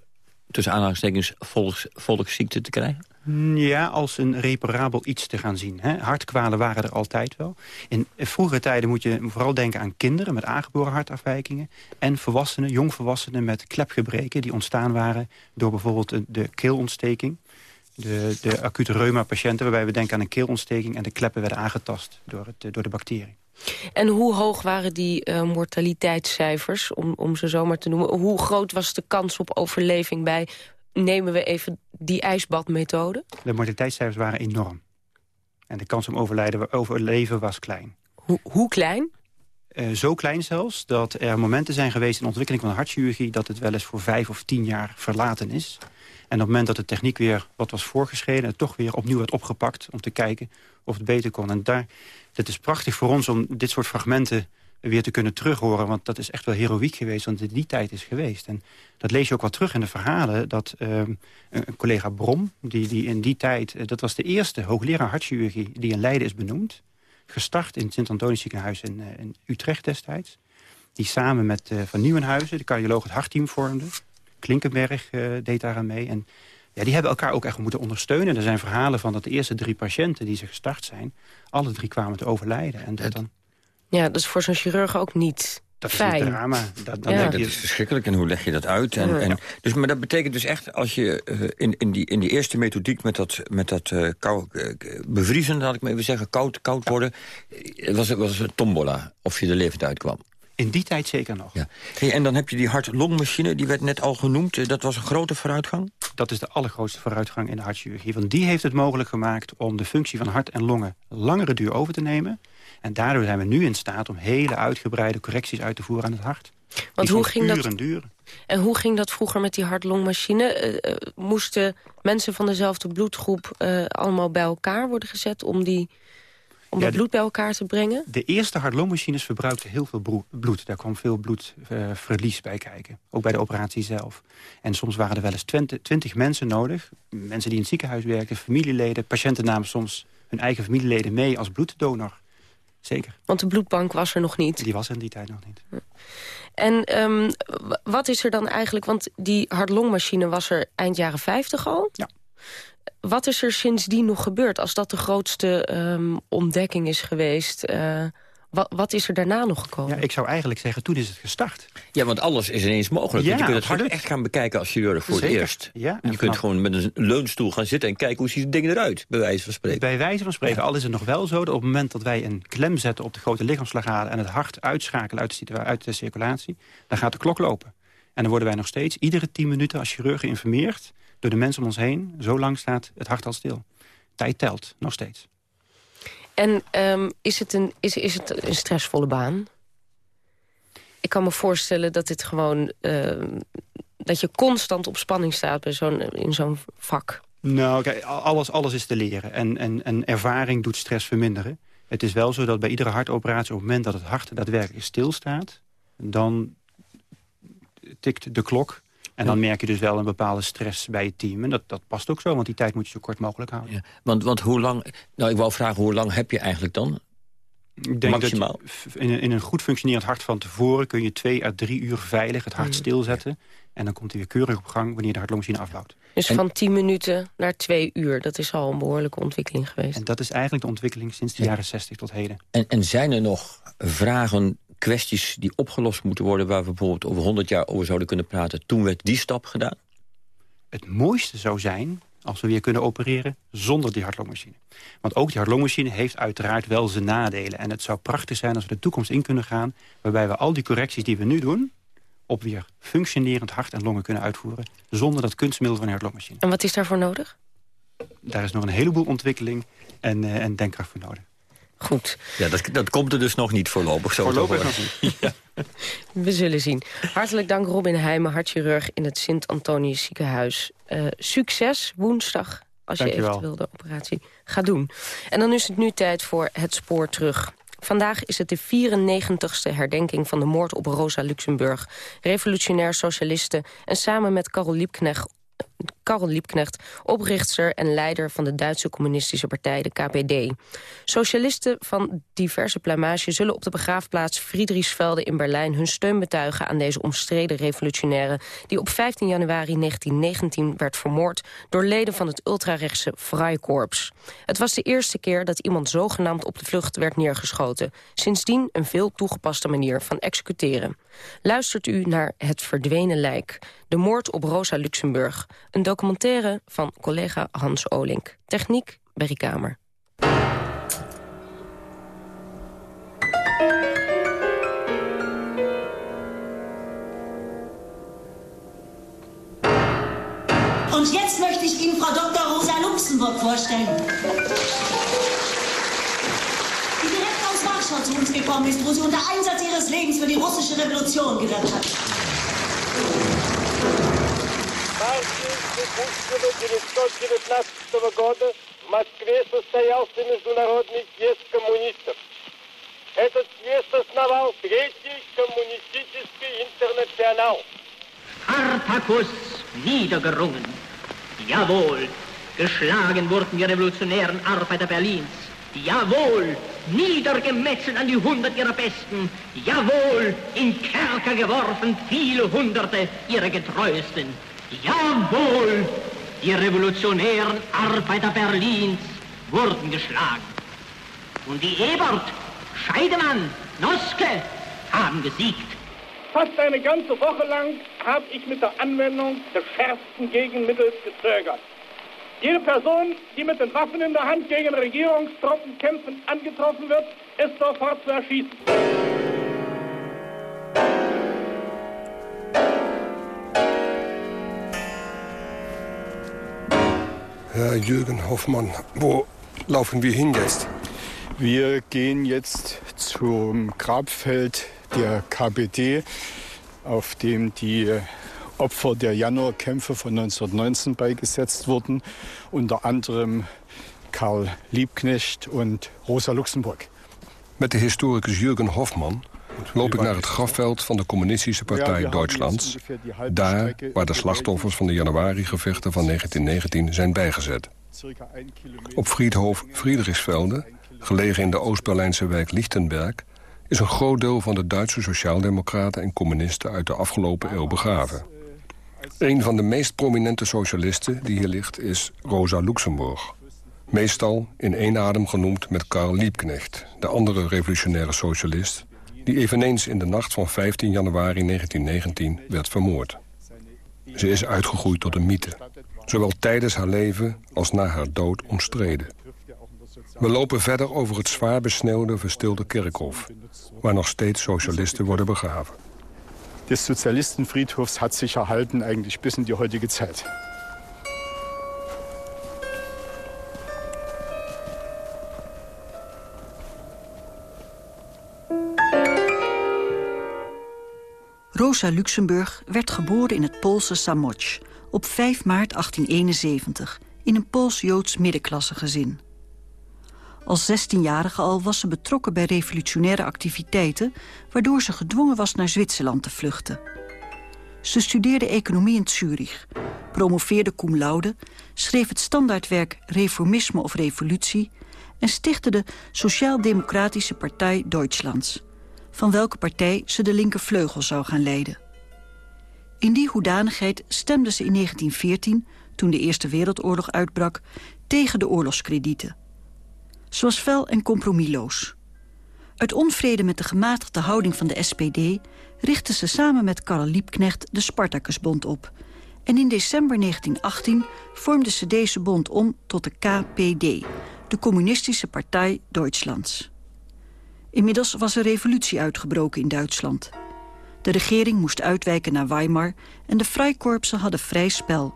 tussen aanhalingstekens volks, volksziekte te krijgen? Ja, als een reparabel iets te gaan zien. Hè. Hartkwalen waren er altijd wel. In vroegere tijden moet je vooral denken aan kinderen met aangeboren hartafwijkingen... en volwassenen, jongvolwassenen met klepgebreken... die ontstaan waren door bijvoorbeeld de keelontsteking de, de acute reuma-patiënten... waarbij we denken aan een keelontsteking... en de kleppen werden aangetast door, het, door de bacterie. En hoe hoog waren die uh, mortaliteitscijfers, om, om ze zomaar te noemen? Hoe groot was de kans op overleving bij nemen we even die ijsbadmethode. De mortaliteitscijfers waren enorm. En de kans om overlijden, overleven was klein. Hoe, hoe klein? Uh, zo klein zelfs dat er momenten zijn geweest in de ontwikkeling van de hartchirurgie... dat het wel eens voor vijf of tien jaar verlaten is. En op het moment dat de techniek weer wat was voorgeschreven... het toch weer opnieuw werd opgepakt om te kijken of het beter kon. En daar, het is prachtig voor ons om dit soort fragmenten weer te kunnen terughoren. Want dat is echt wel heroïek geweest, want het die tijd is geweest. En dat lees je ook wel terug in de verhalen. Dat uh, een collega Brom, die, die in die tijd... Uh, dat was de eerste hoogleraar hartchirurgie die in Leiden is benoemd. Gestart in het Sint-Antonisch ziekenhuis in, uh, in, Utrecht destijds. Die samen met Van Nieuwenhuizen, de cardioloog, het hartteam vormde. Klinkenberg deed daar aan mee. En ja, die hebben elkaar ook echt moeten ondersteunen. Er zijn verhalen van dat de eerste drie patiënten die ze gestart zijn... alle drie kwamen te overlijden. En dat dan... Ja, dat is voor zo'n chirurg ook niet dat fijn. is een drama. Dat, dan ja. dat is verschrikkelijk. En hoe leg je dat uit? En, en, dus, maar dat betekent dus echt, als je uh, in, in, die, in die eerste methodiek... met dat, met dat uh, kou, uh, bevriezen, laat ik maar even zeggen, koud, koud worden... was, was het tombola of je er levend uitkwam. In die tijd zeker nog. Ja. Hey, en dan heb je die hart-longmachine, die werd net al genoemd. Dat was een grote vooruitgang? Dat is de allergrootste vooruitgang in de hartchirurgie. Want die heeft het mogelijk gemaakt om de functie van hart en longen... langere duur over te nemen... En daardoor zijn we nu in staat om hele uitgebreide correcties uit te voeren aan het hart. Want hoe ging uren dat? duren. En hoe ging dat vroeger met die hart-longmachine? Uh, uh, moesten mensen van dezelfde bloedgroep uh, allemaal bij elkaar worden gezet... om, die, om ja, dat bloed bij elkaar te brengen? De eerste hart-longmachines verbruikten heel veel bloed. Daar kwam veel bloedverlies bij kijken. Ook bij de operatie zelf. En soms waren er wel eens twintig mensen nodig. Mensen die in het ziekenhuis werkten, familieleden. Patiënten namen soms hun eigen familieleden mee als bloeddonor. Zeker. Want de bloedbank was er nog niet? Die was er in die tijd nog niet. En um, wat is er dan eigenlijk... want die hartlongmachine was er eind jaren 50 al? Ja. Wat is er sindsdien nog gebeurd? Als dat de grootste um, ontdekking is geweest... Uh, wat, wat, is er daarna nog gekomen? Ja, ik zou eigenlijk zeggen, toen is het gestart. Ja, want alles is ineens mogelijk. Ja, je kunt het hart echt gaan bekijken als chirurg voor Zeker. het eerst. Ja, je kunt gewoon met een leunstoel gaan zitten en kijken hoe ziet het ding eruit, bij wijze van spreken. Bij wijze van spreken, al is het nog wel zo dat op het moment dat wij een klem zetten op de grote lichaamslagaden en het hart uitschakelen uit de, uit de circulatie, dan gaat de klok lopen. En dan worden wij nog steeds iedere tien minuten als chirurg geïnformeerd door de mensen om ons heen. Zo lang staat het hart al stil. Tijd telt, nog steeds. En um, is, het een, is, is het een stressvolle baan? Ik kan me voorstellen dat dit gewoon... Uh, dat je constant op spanning staat bij zo'n in zo'n vak. Nou, kijk, alles, alles is te leren. En, en, en ervaring doet stress verminderen. Het is wel zo dat bij iedere hartoperatie... op het moment dat het hart daadwerkelijk stilstaat... dan tikt de klok en dan merk je dus wel een bepaalde stress bij je team. En dat, dat past ook zo, want die tijd moet je zo kort mogelijk houden. Ja, want, want hoe lang... Nou, ik wou vragen, hoe lang heb je eigenlijk dan? Ik denk Maximaal. dat in, een, in een goed functionerend hart van tevoren... kun je twee à drie uur veilig het hart mm. stilzetten. En dan komt hij weer keurig op gang wanneer de hartlongmachine afbouwt. Dus van tien minuten naar twee uur, dat is al een behoorlijke ontwikkeling geweest. En dat is eigenlijk de ontwikkeling sinds de jaren 60 tot heden. En, en zijn er nog vragen kwesties die opgelost moeten worden... waar we bijvoorbeeld over 100 jaar over zouden kunnen praten... toen werd die stap gedaan? Het mooiste zou zijn als we weer kunnen opereren zonder die hartlongmachine. Want ook die hartlongmachine heeft uiteraard wel zijn nadelen. En het zou prachtig zijn als we de toekomst in kunnen gaan... waarbij we al die correcties die we nu doen... op weer functionerend hart en longen kunnen uitvoeren... zonder dat kunstmiddel van de hartlongmachine. En wat is daarvoor nodig? Daar is nog een heleboel ontwikkeling en, uh, en denkkracht voor nodig. Goed. Ja, dat, dat komt er dus nog niet voorlopig. Zo voorlopig nog niet. ja. We zullen zien. Hartelijk dank Robin Heijmen, hartchirurg in het Sint-Antonius ziekenhuis. Uh, succes woensdag als je eventueel de operatie gaat doen. En dan is het nu tijd voor het spoor terug. Vandaag is het de 94ste herdenking van de moord op Rosa Luxemburg. Revolutionair socialiste en samen met Karel Liebknecht Karel Liebknecht, oprichter en leider van de Duitse communistische partij, de KPD. Socialisten van diverse pluimage zullen op de begraafplaats Friedrichsvelde in Berlijn hun steun betuigen aan deze omstreden revolutionaire die op 15 januari 1919 werd vermoord door leden van het ultrarechtse Freikorps. Het was de eerste keer dat iemand zogenaamd op de vlucht werd neergeschoten. Sindsdien een veel toegepaste manier van executeren. Luistert u naar Het Verdwenen Lijk, de moord op Rosa Luxemburg, een van collega Hans Olink. Techniek, Berry Kamer. Und jetzt möchte ich Ihnen Frau Dr. Rosa Luxemburg vorstellen. Die direkt aus Warschau zu uns gekommen ist, wo sie unter Einsatz ihres Lebens für die russische Revolution gewirkt hat. года в Москве состоялся международный съезд коммунистов. Этот съезд основал Третий коммунистический интернационал. Spartacus niedergerungen. Jawohl, geschlagen wurden die revolutionären Arbeiter Berlins. Jawohl, niedergemetzelt an die hundert ihrer Besten. Jawohl, in Kerker geworfen viele Hunderte ihrer Getreuesten. Jawohl, die revolutionären Arbeiter Berlins wurden geschlagen. Und die Ebert, Scheidemann, Noske haben gesiegt. Fast eine ganze Woche lang habe ich mit der Anwendung des schärfsten Gegenmittels gezögert. Jede Person, die mit den Waffen in der Hand gegen Regierungstruppen kämpfend angetroffen wird, ist sofort zu erschießen. Herr Jürgen Hoffmann, wo laufen wir hin jetzt? Wir gehen jetzt zum Grabfeld der KPD, auf dem die Opfer der Januarkämpfe von 1919 beigesetzt wurden, unter anderem Karl Liebknecht und Rosa Luxemburg. Met de historicus Jürgen Hofman loop ik naar het grafveld van de Communistische Partij Duitslands. Daar waar de slachtoffers van de januari-gevechten van 1919 zijn bijgezet. Op Friedhof Friedrichsvelde, gelegen in de Oost-Berlijnse wijk Lichtenberg... is een groot deel van de Duitse sociaaldemocraten en communisten uit de afgelopen eeuw begraven. Een van de meest prominente socialisten die hier ligt is Rosa Luxemburg. Meestal in één adem genoemd met Karl Liebknecht, de andere revolutionaire socialist... die eveneens in de nacht van 15 januari 1919 werd vermoord. Ze is uitgegroeid tot een mythe. Zowel tijdens haar leven als na haar dood omstreden. We lopen verder over het zwaar besneeuwde verstilde kerkhof... waar nog steeds socialisten worden begraven. Des Sozialistenfriedhofs hat sich erhalten eigentlich bis in die heutige Zeit. Rosa Luxemburg werd geboren in het Poolse Samoch op 5 maart 1871 in een Pools-Joods middenklassegezin. Als 16-jarige al was ze betrokken bij revolutionaire activiteiten... waardoor ze gedwongen was naar Zwitserland te vluchten. Ze studeerde economie in Zurich, promoveerde cum laude... schreef het standaardwerk Reformisme of Revolutie... en stichtte de Sociaal-Democratische Partij Duitslands... van welke partij ze de linkervleugel zou gaan leiden. In die hoedanigheid stemde ze in 1914, toen de Eerste Wereldoorlog uitbrak... tegen de oorlogskredieten. Ze was fel en compromisloos. Uit onvrede met de gematigde houding van de SPD... richtte ze samen met Karl Liebknecht de Spartacusbond op. En in december 1918 vormde ze deze bond om tot de KPD... de Communistische Partij Duitslands. Inmiddels was er revolutie uitgebroken in Duitsland. De regering moest uitwijken naar Weimar... en de vrijkorpsen hadden vrij spel.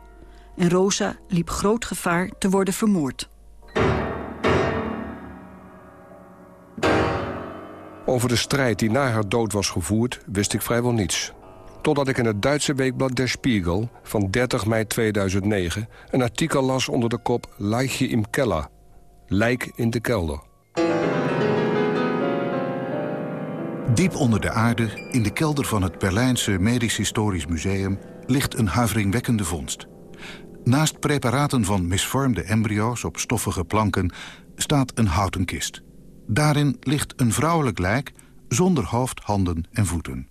En Rosa liep groot gevaar te worden vermoord. Over de strijd die na haar dood was gevoerd, wist ik vrijwel niets. Totdat ik in het Duitse weekblad Der Spiegel van 30 mei 2009... een artikel las onder de kop Leiche im Keller. Lijk in de kelder. Diep onder de aarde, in de kelder van het Berlijnse Medisch Historisch Museum... ligt een huiveringwekkende vondst. Naast preparaten van misvormde embryo's op stoffige planken... staat een houten kist. Daarin ligt een vrouwelijk lijk zonder hoofd, handen en voeten.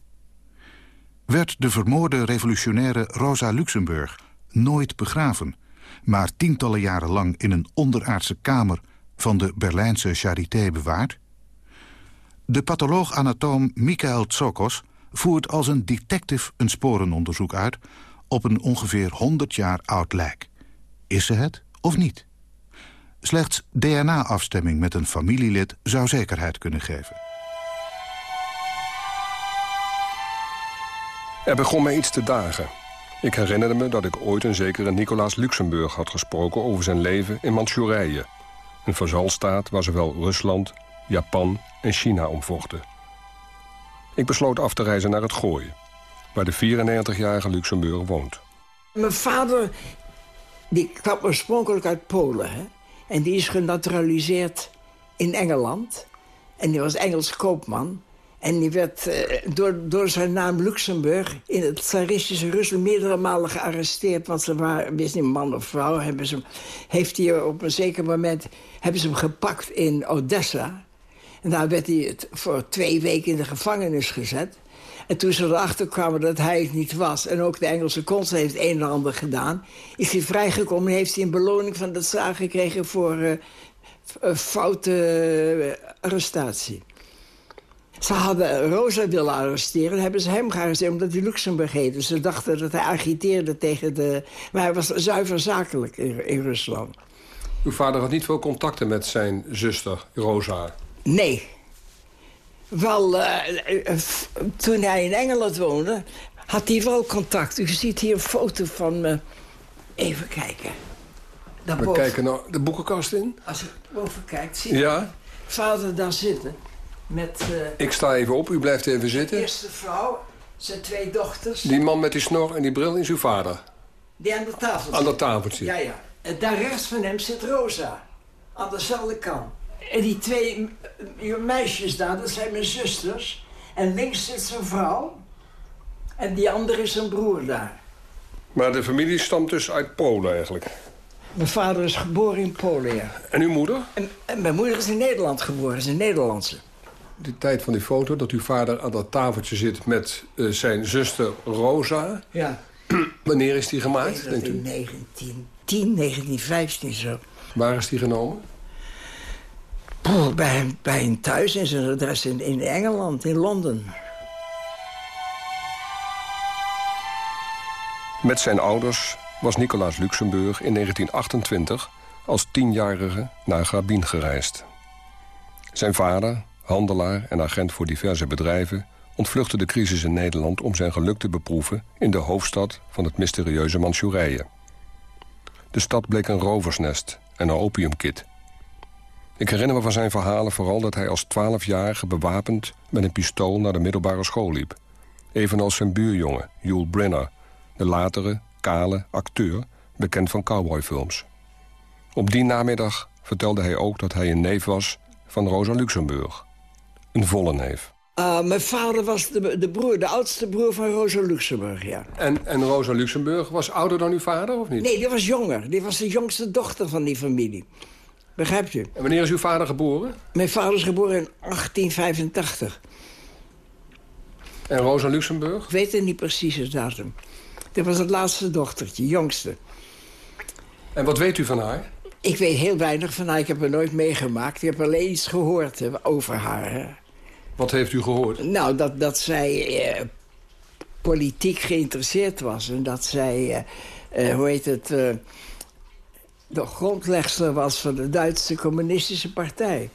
Werd de vermoorde revolutionaire Rosa Luxemburg nooit begraven... maar tientallen jaren lang in een onderaardse kamer... van de Berlijnse Charité bewaard? De patholoog-anatoom Michael Tsokos voert als een detective een sporenonderzoek uit... op een ongeveer 100 jaar oud lijk. Is ze het of niet? Slechts DNA-afstemming met een familielid zou zekerheid kunnen geven. Er begon mij iets te dagen. Ik herinnerde me dat ik ooit een zekere Nicolaas Luxemburg had gesproken... over zijn leven in Manchurije. Een vazalstaat waar zowel Rusland, Japan en China om vochten. Ik besloot af te reizen naar het Gooien... waar de 94-jarige Luxemburg woont. Mijn vader die kwam oorspronkelijk uit Polen. Hè? En die is genaturaliseerd in Engeland. En die was Engels koopman. En die werd uh, door, door zijn naam Luxemburg in het tsaristische Rusland meerdere malen gearresteerd. Want ze waren, wist niet man of vrouw, hebben ze, heeft hij op een zeker moment hebben ze hem gepakt in Odessa. En daar werd hij voor twee weken in de gevangenis gezet. En toen ze erachter kwamen dat hij het niet was... en ook de Engelse consul heeft een en ander gedaan... is hij vrijgekomen en heeft hij een beloning van de zaak gekregen... voor uh, foute arrestatie. Ze hadden Rosa willen arresteren, en hebben ze hem gearresteerd... omdat hij Luxemburg heette. Ze dachten dat hij agiteerde tegen de... Maar hij was zuiver zakelijk in, in Rusland. Uw vader had niet veel contacten met zijn zuster, Rosa? Nee. Wel, uh, toen hij in Engeland woonde, had hij wel contact. U ziet hier een foto van me. Even kijken. We kijken naar de boekenkast in. Als je boven kijkt, zie je ja? vader daar zitten. Met, uh, Ik sta even op, u blijft even zitten. De eerste vrouw, zijn twee dochters. Die man met die snor en die bril is uw vader? Die aan de tafel Aan de tafeltje? Ja, ja. En daar rechts van hem zit Rosa. Aan dezelfde kant. En die twee meisjes daar, dat zijn mijn zusters. En links zit zijn vrouw. En die andere is zijn broer daar. Maar de familie stamt dus uit Polen eigenlijk? Mijn vader is geboren in Polen, ja. En uw moeder? En, en mijn moeder is in Nederland geboren, is een Nederlandse. De tijd van die foto, dat uw vader aan dat tafeltje zit met uh, zijn zuster Rosa. Ja. Wanneer is die gemaakt, denkt u? In 1910, 1915 zo. Waar is die genomen? Oh, bij, hem, bij thuis in zijn adres in, in Engeland, in Londen. Met zijn ouders was Nicolaas Luxemburg in 1928 als tienjarige naar Grabien gereisd. Zijn vader, handelaar en agent voor diverse bedrijven... ontvluchtte de crisis in Nederland om zijn geluk te beproeven... in de hoofdstad van het mysterieuze Manchurije. De stad bleek een roversnest en een opiumkit... Ik herinner me van zijn verhalen vooral dat hij als twaalfjarige bewapend met een pistool naar de middelbare school liep. Evenals zijn buurjongen, Yul Brynner, de latere, kale acteur, bekend van cowboyfilms. Op die namiddag vertelde hij ook dat hij een neef was van Rosa Luxemburg. Een volle neef. Uh, mijn vader was de, de, broer, de oudste broer van Rosa Luxemburg, ja. En, en Rosa Luxemburg was ouder dan uw vader, of niet? Nee, die was jonger. Die was de jongste dochter van die familie. Begrijpt u? En wanneer is uw vader geboren? Mijn vader is geboren in 1885. En Rosa Luxemburg? Ik weet het niet precies het datum. Dit was het laatste dochtertje, jongste. En wat weet u van haar? Ik weet heel weinig van haar. Ik heb haar nooit meegemaakt. Ik heb alleen iets gehoord hè, over haar. Hè. Wat heeft u gehoord? Nou, dat, dat zij eh, politiek geïnteresseerd was. En dat zij, eh, eh, hoe heet het... Eh, de grondlegster was van de Duitse communistische partij.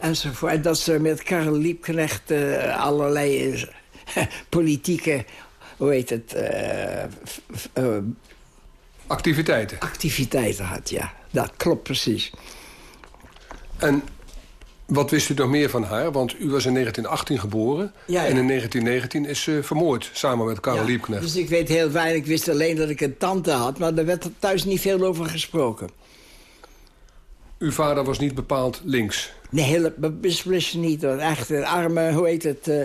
Enzovoort. En dat ze met Karel Liebknecht uh, allerlei uh, politieke, hoe heet het... Uh, activiteiten? Activiteiten had, ja. Dat klopt precies. En wat wist u nog meer van haar? Want u was in 1918 geboren. Ja, ja. En in 1919 is ze vermoord, samen met Karel ja, Liebknecht. Dus ik weet heel weinig. Ik wist alleen dat ik een tante had. Maar daar werd thuis niet veel over gesproken. Uw vader was niet bepaald links? Nee, heel, beslist niet. Echt een arme, hoe heet het... Uh,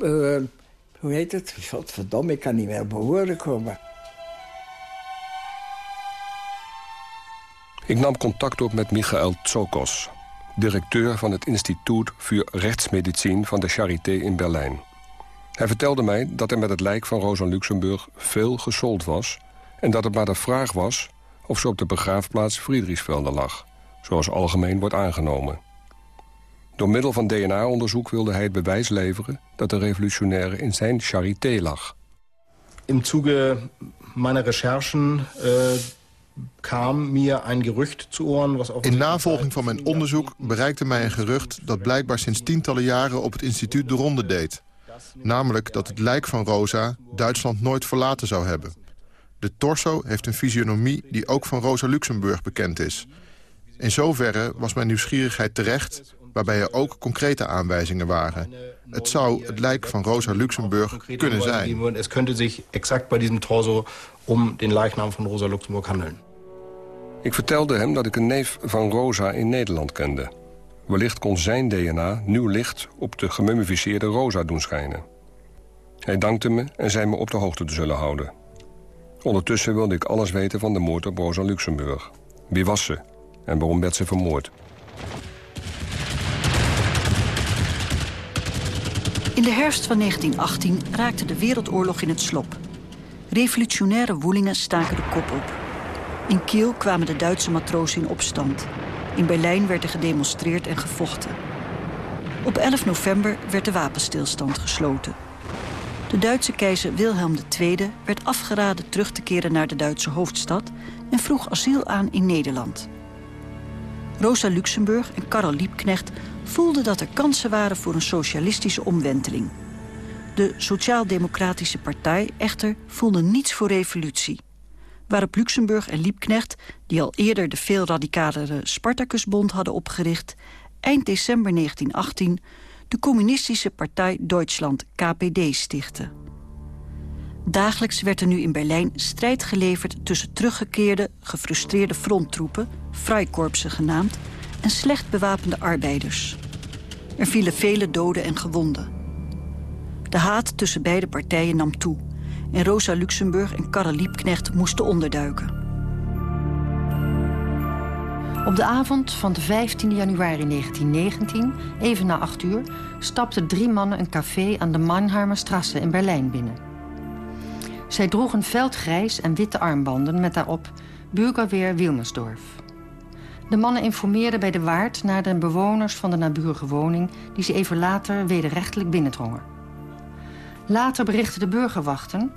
uh, hoe heet het? Verdomme, ik kan niet meer woorden komen. Ik nam contact op met Michael Tsokos directeur van het Instituut voor Rechtsmedicijn van de Charité in Berlijn. Hij vertelde mij dat er met het lijk van Rosa Luxemburg veel gesold was... en dat het maar de vraag was of ze op de begraafplaats Friedrichsvelde lag... zoals algemeen wordt aangenomen. Door middel van DNA-onderzoek wilde hij het bewijs leveren... dat de revolutionaire in zijn charité lag. In Zuge meiner Recherchen... Uh kwam mir een gerucht zu. Was In navolging van mijn onderzoek bereikte mij een gerucht... dat blijkbaar sinds tientallen jaren op het instituut de ronde deed. Namelijk dat het lijk van Rosa Duitsland nooit verlaten zou hebben. De torso heeft een fysionomie die ook van Rosa Luxemburg bekend is. In zoverre was mijn nieuwsgierigheid terecht waarbij er ook concrete aanwijzingen waren. Het zou het lijk van Rosa Luxemburg kunnen zijn. Het könnte zich exact bij diesem torso om den lijknaam van Rosa Luxemburg handelen. Ik vertelde hem dat ik een neef van Rosa in Nederland kende. Wellicht kon zijn DNA nieuw licht op de gemummificeerde Rosa doen schijnen. Hij dankte me en zei me op de hoogte te zullen houden. Ondertussen wilde ik alles weten van de moord op Rosa Luxemburg. Wie was ze en waarom werd ze vermoord? In de herfst van 1918 raakte de Wereldoorlog in het slop. Revolutionaire woelingen staken de kop op. In Kiel kwamen de Duitse matrozen in opstand. In Berlijn werd er gedemonstreerd en gevochten. Op 11 november werd de wapenstilstand gesloten. De Duitse keizer Wilhelm II werd afgeraden terug te keren naar de Duitse hoofdstad... en vroeg asiel aan in Nederland. Rosa Luxemburg en Karel Liebknecht voelden dat er kansen waren voor een socialistische omwenteling. De Sociaal-Democratische Partij echter voelde niets voor revolutie. Waarop Luxemburg en Liebknecht, die al eerder de veel radicalere Spartacusbond hadden opgericht, eind december 1918 de Communistische Partij Duitsland KPD stichtten. Dagelijks werd er nu in Berlijn strijd geleverd tussen teruggekeerde, gefrustreerde fronttroepen, Freikorpsen genaamd, en slecht bewapende arbeiders. Er vielen vele doden en gewonden. De haat tussen beide partijen nam toe en Rosa Luxemburg en Karel Liebknecht moesten onderduiken. Op de avond van de 15 januari 1919, even na 8 uur... stapten drie mannen een café aan de Mannheimerstrasse in Berlijn binnen. Zij droegen veldgrijs en witte armbanden met daarop... Bürgerweer Wilmersdorf. De mannen informeerden bij de waard naar de bewoners van de naburige woning... die ze even later wederrechtelijk binnendrongen. Later berichtten de burgerwachten...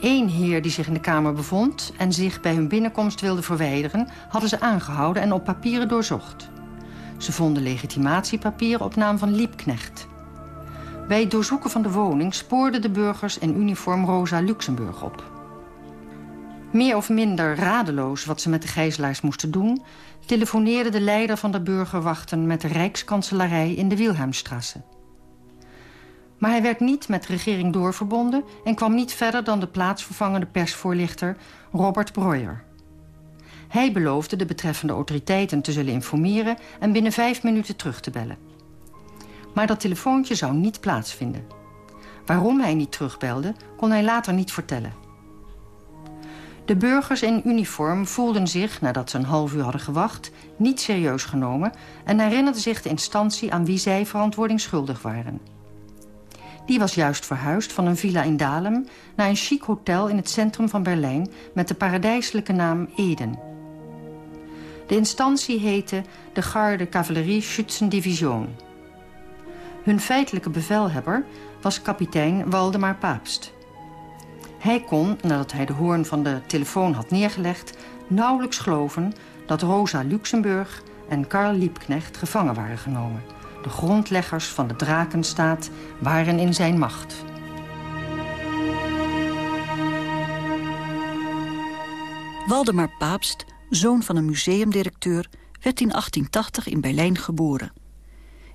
Eén heer die zich in de kamer bevond en zich bij hun binnenkomst wilde verwijderen... hadden ze aangehouden en op papieren doorzocht. Ze vonden legitimatiepapieren op naam van Liebknecht. Bij het doorzoeken van de woning spoorden de burgers in uniform Rosa Luxemburg op. Meer of minder radeloos wat ze met de gijzelaars moesten doen... telefoneerde de leider van de burgerwachten met de Rijkskanselarij in de Wilhelmstrasse. Maar hij werd niet met de regering doorverbonden... en kwam niet verder dan de plaatsvervangende persvoorlichter Robert Breuer. Hij beloofde de betreffende autoriteiten te zullen informeren... en binnen vijf minuten terug te bellen. Maar dat telefoontje zou niet plaatsvinden. Waarom hij niet terugbelde, kon hij later niet vertellen. De burgers in uniform voelden zich, nadat ze een half uur hadden gewacht... niet serieus genomen en herinnerden zich de instantie aan wie zij verantwoording schuldig waren... Die was juist verhuisd van een villa in Dalem... naar een chic hotel in het centrum van Berlijn... met de paradijselijke naam Eden. De instantie heette de Garde Cavalerie Schützendivision. Hun feitelijke bevelhebber was kapitein Waldemar Paapst. Hij kon, nadat hij de hoorn van de telefoon had neergelegd... nauwelijks geloven dat Rosa Luxemburg en Karl Liebknecht gevangen waren genomen de grondleggers van de drakenstaat, waren in zijn macht. Waldemar Paapst, zoon van een museumdirecteur... werd in 1880 in Berlijn geboren.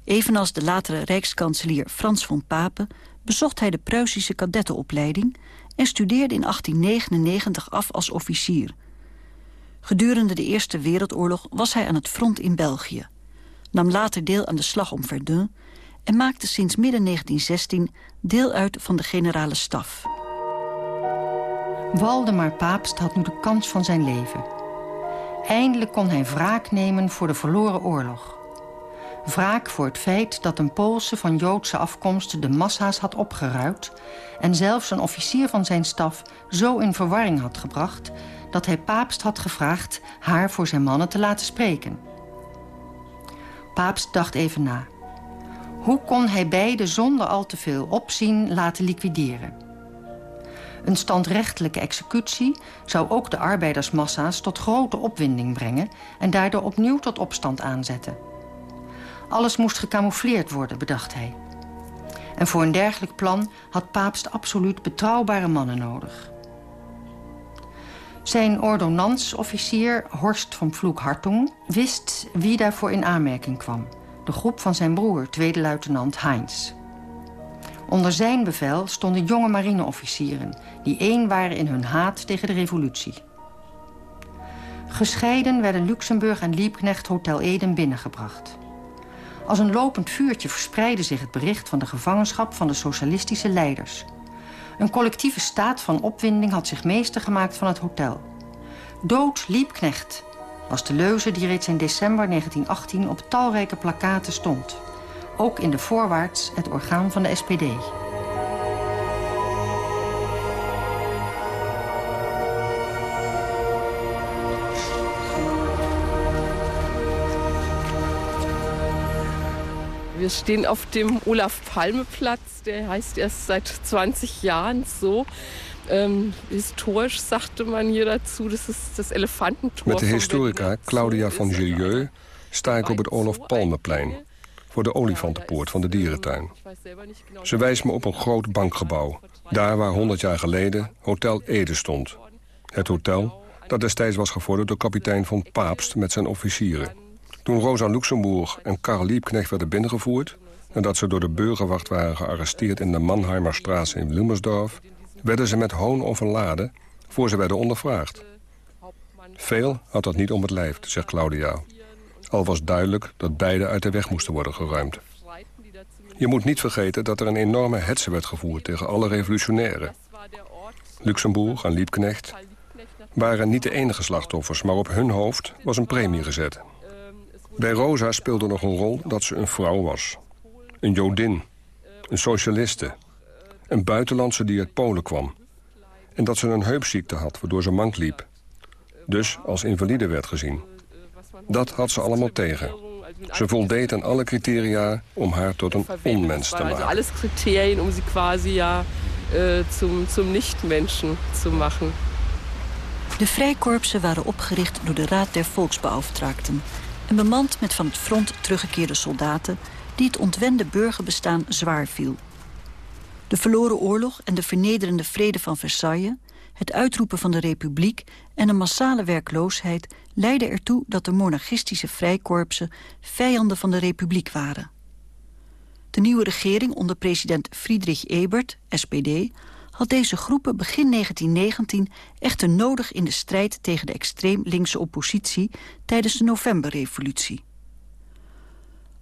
Evenals de latere rijkskanselier Frans von Papen... bezocht hij de Pruisische kadettenopleiding... en studeerde in 1899 af als officier. Gedurende de Eerste Wereldoorlog was hij aan het front in België nam later deel aan de slag om Verdun... en maakte sinds midden 1916 deel uit van de generale staf. Waldemar Paapst had nu de kans van zijn leven. Eindelijk kon hij wraak nemen voor de verloren oorlog. Wraak voor het feit dat een Poolse van Joodse afkomst de massa's had opgeruid... en zelfs een officier van zijn staf zo in verwarring had gebracht... dat hij Paapst had gevraagd haar voor zijn mannen te laten spreken. Paapst dacht even na. Hoe kon hij beide zonder al te veel opzien laten liquideren? Een standrechtelijke executie zou ook de arbeidersmassa's tot grote opwinding brengen... en daardoor opnieuw tot opstand aanzetten. Alles moest gecamoufleerd worden, bedacht hij. En voor een dergelijk plan had paapst absoluut betrouwbare mannen nodig. Zijn ordonnansofficier Horst van Pflug-Hartung wist wie daarvoor in aanmerking kwam. De groep van zijn broer, tweede luitenant Heinz. Onder zijn bevel stonden jonge marineofficieren... die één waren in hun haat tegen de revolutie. Gescheiden werden Luxemburg en Liebknecht Hotel Eden binnengebracht. Als een lopend vuurtje verspreidde zich het bericht van de gevangenschap van de socialistische leiders. Een collectieve staat van opwinding had zich meester gemaakt van het hotel. Dood Liebknecht was de leuze die reeds in december 1918 op talrijke plakaten stond. Ook in de voorwaarts het orgaan van de SPD. Wir stehen auf dem Olaf-Palme-Platz. Der heißt erst seit 20 Jahren so. Ähm, historisch sagte man hier dazu, das ist das Elefantentor. Met de historica Claudia van Gillieu sta ik op het Olaf Palmeplein... voor de olifantenpoort van de dierentuin. Ze wijst me op een groot bankgebouw. Daar waar 100 jaar geleden Hotel Ede stond. Het hotel dat destijds was gevorderd door kapitein von Paapst met zijn officieren. Toen Rosa Luxemburg en Karl Liebknecht werden binnengevoerd... nadat ze door de burgerwacht waren gearresteerd in de Mannheimerstraat in Wilmersdorf... werden ze met hoon overladen voor ze werden ondervraagd. Veel had dat niet om het lijf, zegt Claudia. Al was duidelijk dat beide uit de weg moesten worden geruimd. Je moet niet vergeten dat er een enorme hetze werd gevoerd tegen alle revolutionairen. Luxemburg en Liebknecht waren niet de enige slachtoffers... maar op hun hoofd was een premie gezet. Bij Rosa speelde nog een rol dat ze een vrouw was. Een jodin, een socialiste, een buitenlandse die uit Polen kwam. En dat ze een heupziekte had, waardoor ze mank liep. Dus als invalide werd gezien. Dat had ze allemaal tegen. Ze voldeed aan alle criteria om haar tot een onmens te maken. Alles criteria om ze quasi ja zum, zum Nicht-Menschen te maken. De vrijkorpsen waren opgericht door de Raad der Volksbeauftragten... en bemand met van het front teruggekeerde soldaten... die het ontwende burgerbestaan zwaar viel. De verloren oorlog en de vernederende vrede van Versailles... het uitroepen van de republiek en een massale werkloosheid... leidden ertoe dat de monarchistische vrijkorpsen vijanden van de republiek waren. De nieuwe regering onder president Friedrich Ebert, SPD... had deze groepen begin 1919 echter nodig in de strijd tegen de extreem linkse oppositie tijdens de novemberrevolutie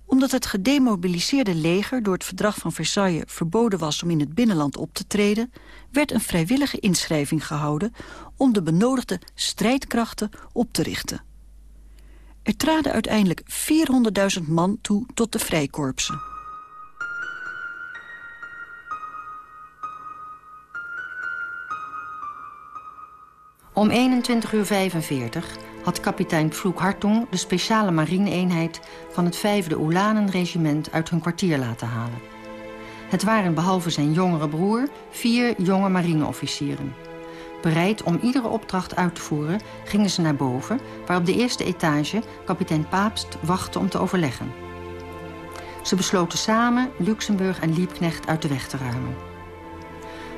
omdat het gedemobiliseerde leger door het verdrag van Versailles verboden was om in het binnenland op te treden, werd een vrijwillige inschrijving gehouden om de benodigde strijdkrachten op te richten. Er traden uiteindelijk 400.000 man toe tot de vrijkorpsen. Om 21.45 uur had kapitein Vloek Hartong de speciale marine-eenheid van het 5e Oelanenregiment uit hun kwartier laten halen. Het waren behalve zijn jongere broer vier jonge marineofficieren. Bereid om iedere opdracht uit te voeren gingen ze naar boven... waar op de eerste etage kapitein Paapst wachtte om te overleggen. Ze besloten samen Luxemburg en Liebknecht uit de weg te ruimen.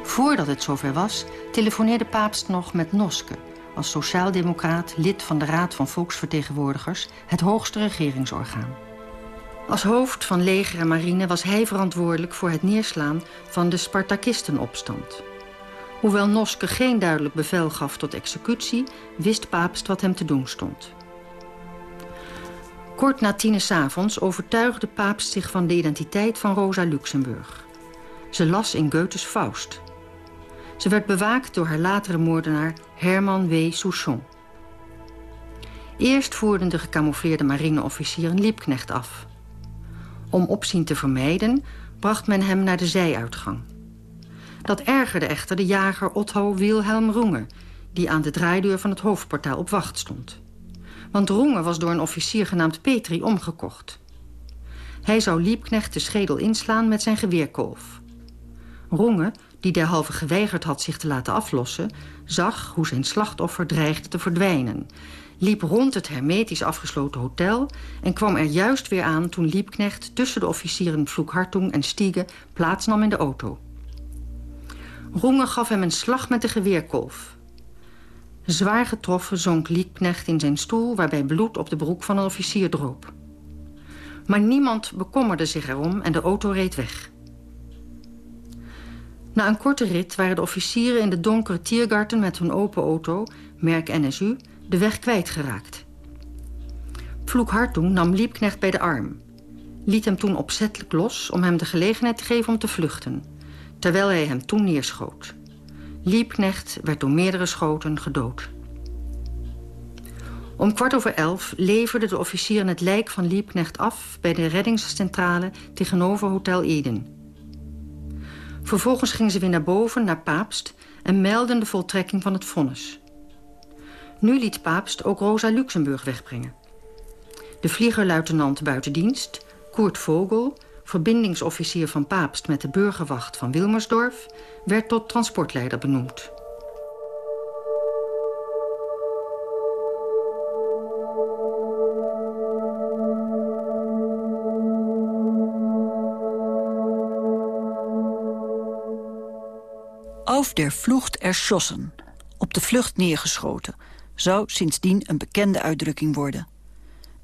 Voordat het zover was, telefoneerde Paapst nog met Noske als sociaaldemocraat lid van de Raad van Volksvertegenwoordigers... het hoogste regeringsorgaan. Als hoofd van leger en marine was hij verantwoordelijk voor het neerslaan van de Spartakistenopstand. Hoewel Noske geen duidelijk bevel gaf tot executie... wist Paapst wat hem te doen stond. Kort na tien avonds overtuigde Paapst zich van de identiteit van Rosa Luxemburg. Ze las in Goethes Faust... Ze werd bewaakt door haar latere moordenaar Herman W. Souchon. Eerst voerden de gecamoufleerde marineofficieren Liebknecht af. Om opzien te vermijden bracht men hem naar de zijuitgang. Dat ergerde echter de jager Otto Wilhelm Roenge... die aan de draaideur van het hoofdportaal op wacht stond. Want Roenge was door een officier genaamd Petri omgekocht. Hij zou Liebknecht de schedel inslaan met zijn geweerkolf. Roenge die derhalve geweigerd had zich te laten aflossen... zag hoe zijn slachtoffer dreigde te verdwijnen. liep rond het hermetisch afgesloten hotel... en kwam er juist weer aan toen Liebknecht tussen de officieren Vloek Hartung en Stiege plaatsnam in de auto. Roenge gaf hem een slag met de geweerkolf. Zwaar getroffen zonk Liebknecht in zijn stoel... waarbij bloed op de broek van een officier droop. Maar niemand bekommerde zich erom en de auto reed weg. Na een korte rit waren de officieren in de donkere Tiergarten... met hun open auto, merk NSU, de weg kwijtgeraakt. Vloek Hartung nam Liebknecht bij de arm. Liet hem toen opzettelijk los om hem de gelegenheid te geven om te vluchten... terwijl hij hem toen neerschoot. Liebknecht werd door meerdere schoten gedood. Om kwart over elf leverden de officieren het lijk van Liebknecht af... bij de reddingscentrale tegenover Hotel Eden. Vervolgens gingen ze weer naar boven, naar Paapst... en meldden de voltrekking van het vonnis. Nu liet Paapst ook Rosa Luxemburg wegbrengen. De vliegerluitenant buiten dienst, Koert Vogel... verbindingsofficier van Paapst met de burgerwacht van Wilmersdorf... werd tot transportleider benoemd. Der Vlucht erschossen, op de vlucht neergeschoten... zou sindsdien een bekende uitdrukking worden.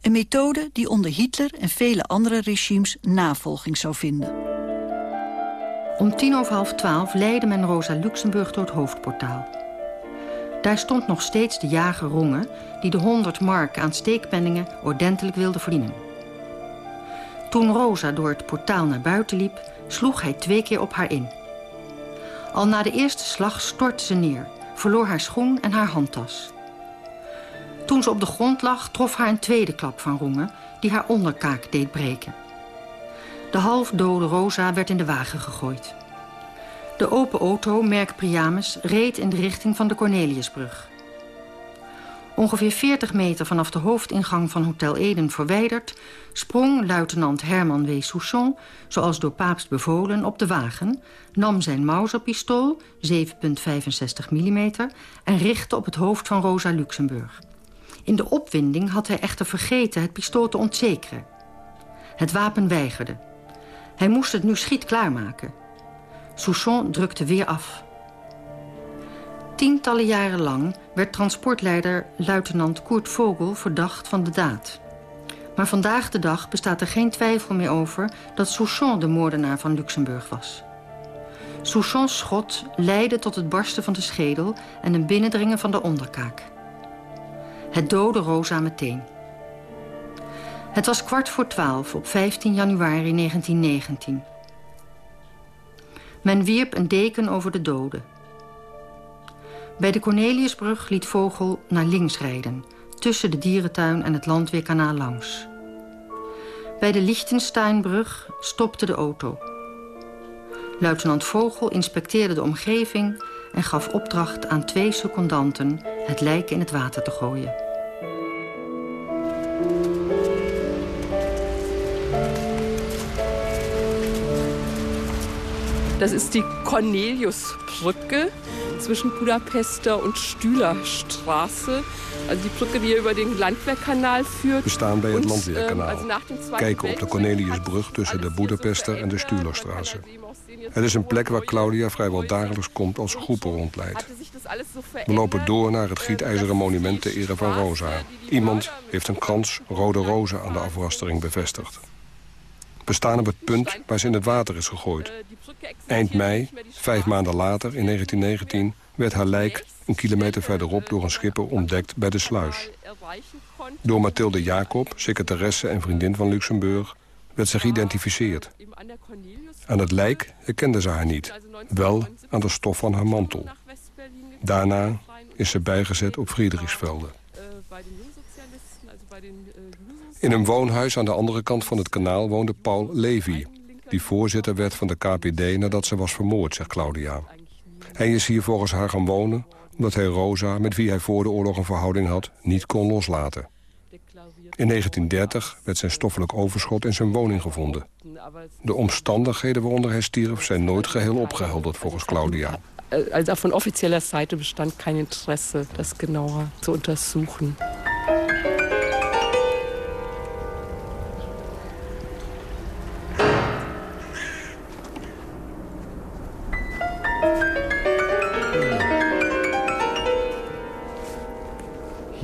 Een methode die onder Hitler en vele andere regimes navolging zou vinden. Om tien over half twaalf leidde men Rosa Luxemburg door het hoofdportaal. Daar stond nog steeds de jager Ronge... die de 100 mark aan steekpenningen ordentelijk wilde verdienen. Toen Rosa door het portaal naar buiten liep... sloeg hij twee keer op haar in. Al na de eerste slag stortte ze neer... verloor haar schoen en haar handtas. Toen ze op de grond lag, trof haar een tweede klap van Ronge... die haar onderkaak deed breken. De halfdode Rosa werd in de wagen gegooid. De open auto, merk Priamus, reed in de richting van de Corneliusbrug. Ongeveer 40 meter vanaf de hoofdingang van Hotel Eden verwijderd... sprong luitenant Herman W. Souchon, zoals door Paapst bevolen, op de wagen... nam zijn Mauserpistool, 7,65 mm, en richtte op het hoofd van Rosa Luxemburg. In de opwinding had hij echter vergeten het pistool te ontzekeren. Het wapen weigerde. Hij moest het nu schiet klaarmaken. Souchon drukte weer af. Tientallen jaren lang werd transportleider luitenant Koert Vogel verdacht van de daad. Maar vandaag de dag bestaat er geen twijfel meer over dat Souchon de moordenaar van Luxemburg was. Souchons schot leidde tot het barsten van de schedel en een binnendringen van de onderkaak. Het dode Rosa meteen. Het was kwart voor twaalf op 15 januari 1919. Men wierp een deken over de doden. Bij de Corneliusbrug liet Vogel naar links rijden... tussen de dierentuin en het landweerkanaal langs. Bij de Liechtensteinbrug stopte de auto. Luitenant Vogel inspecteerde de omgeving... en gaf opdracht aan twee secondanten het lijk in het water te gooien. Das ist die Corneliusbrücke zwischen Budapester und Stühlerstraße. Also die Brücke die über den Landwehrkanaal führt. We staan bij het Landweerkanaal. ähm, Kijken op de Corneliusbrug tussen de Boedapester en de Stuhlerstraße. Het is een plek waar Claudia vrijwel dagelijks komt als groepen rondleidt. We lopen door naar het gietijzeren monument ter ere van Rosa. Iemand heeft een krans rode rozen aan de afrastering bevestigd. We staan op het punt waar ze in het water is gegooid. Eind mei, vijf maanden later, in 1919... werd haar lijk een kilometer verderop door een schipper ontdekt bij de sluis. Door Mathilde Jacob, secretaresse en vriendin van Luxemburg... werd ze geïdentificeerd. Aan het lijk herkende ze haar niet. Wel aan de stof van haar mantel. Daarna is ze bijgezet op Friedrichsvelde. In een woonhuis aan de andere kant van het kanaal woonde Paul Levy... die voorzitter werd van de KPD nadat ze was vermoord, zegt Claudia. Hij is hier volgens haar gaan wonen... omdat hij Rosa, met wie hij voor de oorlog een verhouding had, niet kon loslaten. In 1930 werd zijn stoffelijk overschot in zijn woning gevonden. De omstandigheden waaronder hij stierf zijn nooit geheel opgehelderd volgens Claudia. Also von offizieller Seite bestand kein Interesse, das genauer zu untersuchen.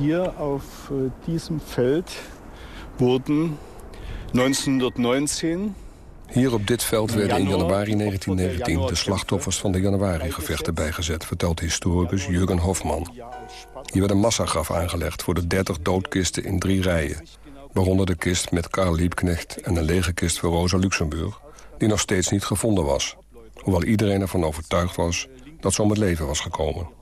Hier auf äh, diesem Feld wurden 1919 Hier op dit veld werden in januari 1919 de slachtoffers van de januari-gevechten bijgezet, vertelt historicus Jurgen Hofman. Hier werd een massagraf aangelegd voor de 30 doodkisten in drie rijen. Waaronder de kist met Karl Liebknecht en een lege kist voor Rosa Luxemburg, die nog steeds niet gevonden was. Hoewel iedereen ervan overtuigd was dat ze om het leven was gekomen.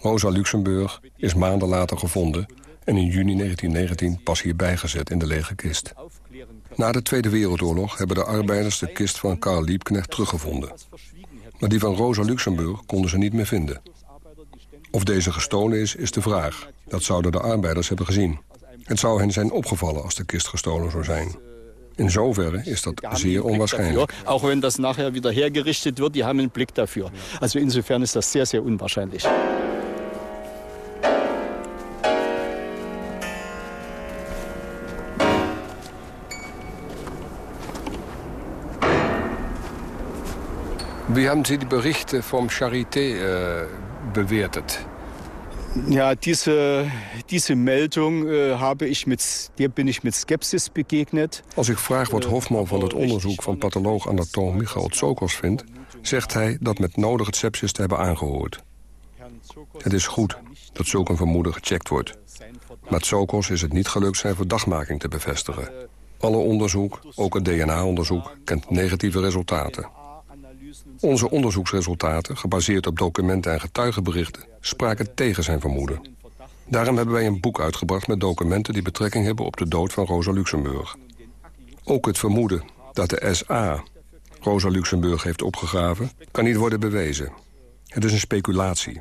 Rosa Luxemburg is maanden later gevonden en in juni 1919 pas hier bijgezet in de lege kist. Na de Tweede Wereldoorlog hebben de arbeiders de kist van Karl Liebknecht teruggevonden. Maar die van Rosa Luxemburg konden ze niet meer vinden. Of deze gestolen is, is de vraag. Dat zouden de arbeiders hebben gezien. Het zou hen zijn opgevallen als de kist gestolen zou zijn. In zoverre is dat zeer onwaarschijnlijk. Auch wenn das nachher wieder hergerichtet wird, die haben einen Blick dafür. Also insofern ist das sehr, sehr unwahrscheinlich. Wie haben Sie die Berichte vom Charité äh, bewertet? Ja, diese, diese Meldung äh, habe ich mit, der bin ich mit Skepsis begegnet. Als ik vraag wat Hofman van het onderzoek van patholoog-anatoom Michael Tsokos vindt... zegt hij dat met nodig het sepsis te hebben aangehoord. Het is goed dat zulk een vermoeden gecheckt wordt. Met Tsokos is het niet gelukt zijn verdachtmaking te bevestigen. Alle onderzoek, ook het DNA-onderzoek, kent negatieve resultaten. Onze onderzoeksresultaten, gebaseerd op documenten en getuigenberichten... spraken tegen zijn vermoeden. Daarom hebben wij een boek uitgebracht met documenten... die betrekking hebben op de dood van Rosa Luxemburg. Ook het vermoeden dat de SA Rosa Luxemburg heeft opgegraven... kan niet worden bewezen. Het is een speculatie,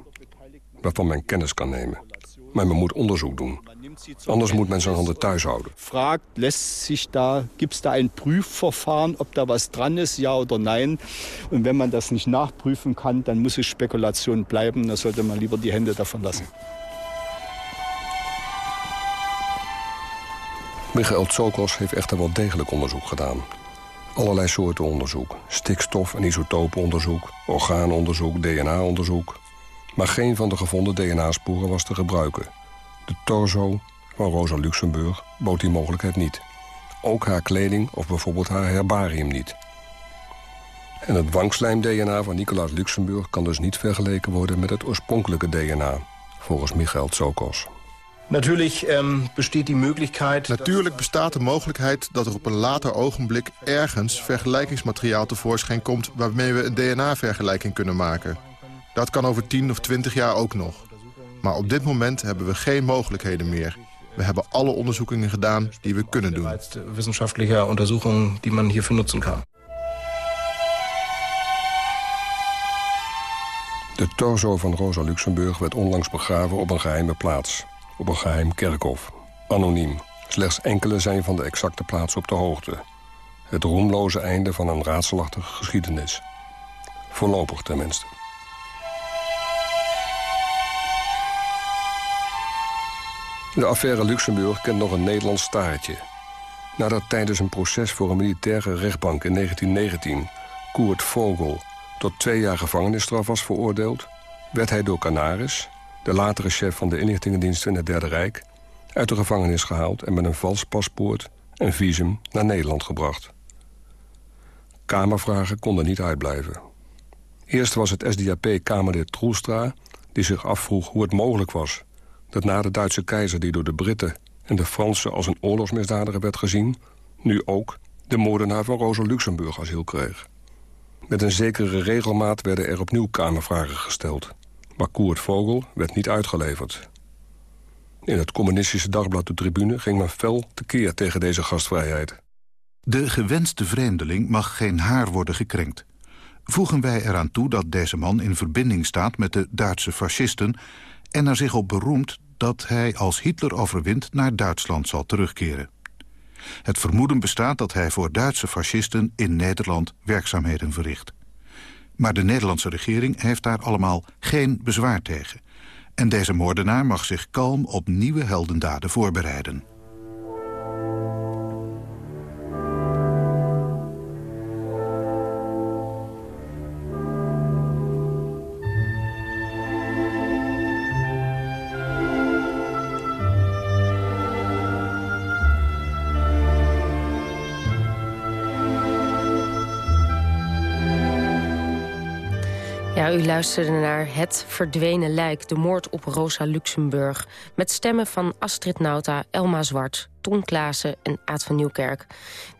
waarvan men kennis kan nemen. Maar men moet onderzoek doen. Anders moet men zijn handen thuis houden. Fragt, lässt sich da, gibt es da ein Prüfverfahren, ob da was dran ist, ja oder nein? Und wenn man das nicht nachprüfen kann, dann muss es Spekulation bleiben. Da sollte man lieber die Hände davon lassen. Michael Tsokos heeft echter wel degelijk onderzoek gedaan. Allerlei soorten onderzoek. Stikstof- en isotopenonderzoek, orgaanonderzoek, DNA-onderzoek. Maar geen van de gevonden DNA-sporen was te gebruiken. De torso van Rosa Luxemburg bood die mogelijkheid niet. Ook haar kleding of bijvoorbeeld haar herbarium niet. En het wangslijm-DNA van Nicolaas Luxemburg... kan dus niet vergeleken worden met het oorspronkelijke DNA... volgens Michael Tsokos. Natuurlijk ähm, besteht die mogelijkheid. Natuurlijk bestaat de mogelijkheid dat er op een later ogenblik ergens vergelijkingsmateriaal tevoorschijn komt waarmee we een DNA-vergelijking kunnen maken. Dat kan over 10 of 20 jaar ook nog. Maar op dit moment hebben we geen mogelijkheden meer. We hebben alle onderzoekingen gedaan die we kunnen doen. Wissenschaftliche onderzoekingen die man hiervoor nutzen kan. De torso van Rosa Luxemburg werd onlangs begraven op een geheime plaats. Op een geheim kerkhof. Anoniem. Slechts enkele zijn van de exacte plaats op de hoogte. Het roemloze einde van een raadselachtige geschiedenis. Voorlopig tenminste. De affaire Luxemburg kent nog een Nederlands staartje. Nadat tijdens een proces voor een militaire rechtbank in 1919... Koert Vogel tot twee jaar gevangenisstraf was veroordeeld... werd hij door Canaris, de latere chef van de inlichtingendienst in het Derde Rijk... uit de gevangenis gehaald en met een vals paspoort en visum naar Nederland gebracht. Kamervragen konden niet uitblijven. Eerst was het SDAP-kamerlid Troelstra die zich afvroeg hoe het mogelijk was dat na de Duitse keizer die door de Britten en de Fransen als een oorlogsmisdadiger werd gezien... nu ook de moordenaar van Rosa Luxemburg asiel kreeg. Met een zekere regelmaat werden er opnieuw kamervragen gesteld. Maar Koert Vogel werd niet uitgeleverd. In het communistische dagblad De Tribune ging men fel tekeer tegen deze gastvrijheid. De gewenste vreemdeling mag geen haar worden gekrenkt. Voegen wij eraan toe dat deze man in verbinding staat met de Duitse fascisten en er zich op beroemt dat hij als Hitler overwint naar Duitsland zal terugkeren. Het vermoeden bestaat dat hij voor Duitse fascisten in Nederland werkzaamheden verricht. Maar de Nederlandse regering heeft daar allemaal geen bezwaar tegen. En deze moordenaar mag zich kalm op nieuwe heldendaden voorbereiden. U luisterde naar Het Verdwenen Lijk, de moord op Rosa Luxemburg. Met stemmen van Astrid Nauta, Elma Zwart, Ton Klaassen en Aad van Nieuwkerk.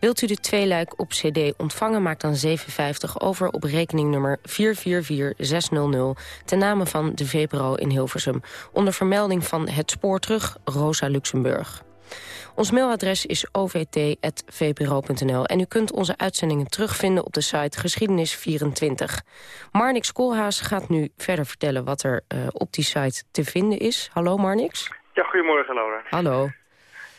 Wilt u de tweeluik op cd ontvangen, maak dan 750 over op rekeningnummer 444600... ten name van de VPRO in Hilversum. Onder vermelding van Het Spoor Terug, Rosa Luxemburg. Ons mailadres is ovt.vpro.nl en u kunt onze uitzendingen terugvinden op de site Geschiedenis24. Marnix Koolhaas gaat nu verder vertellen wat er uh, op die site te vinden is. Hallo Marnix. Ja, goedemorgen Laura. Hallo.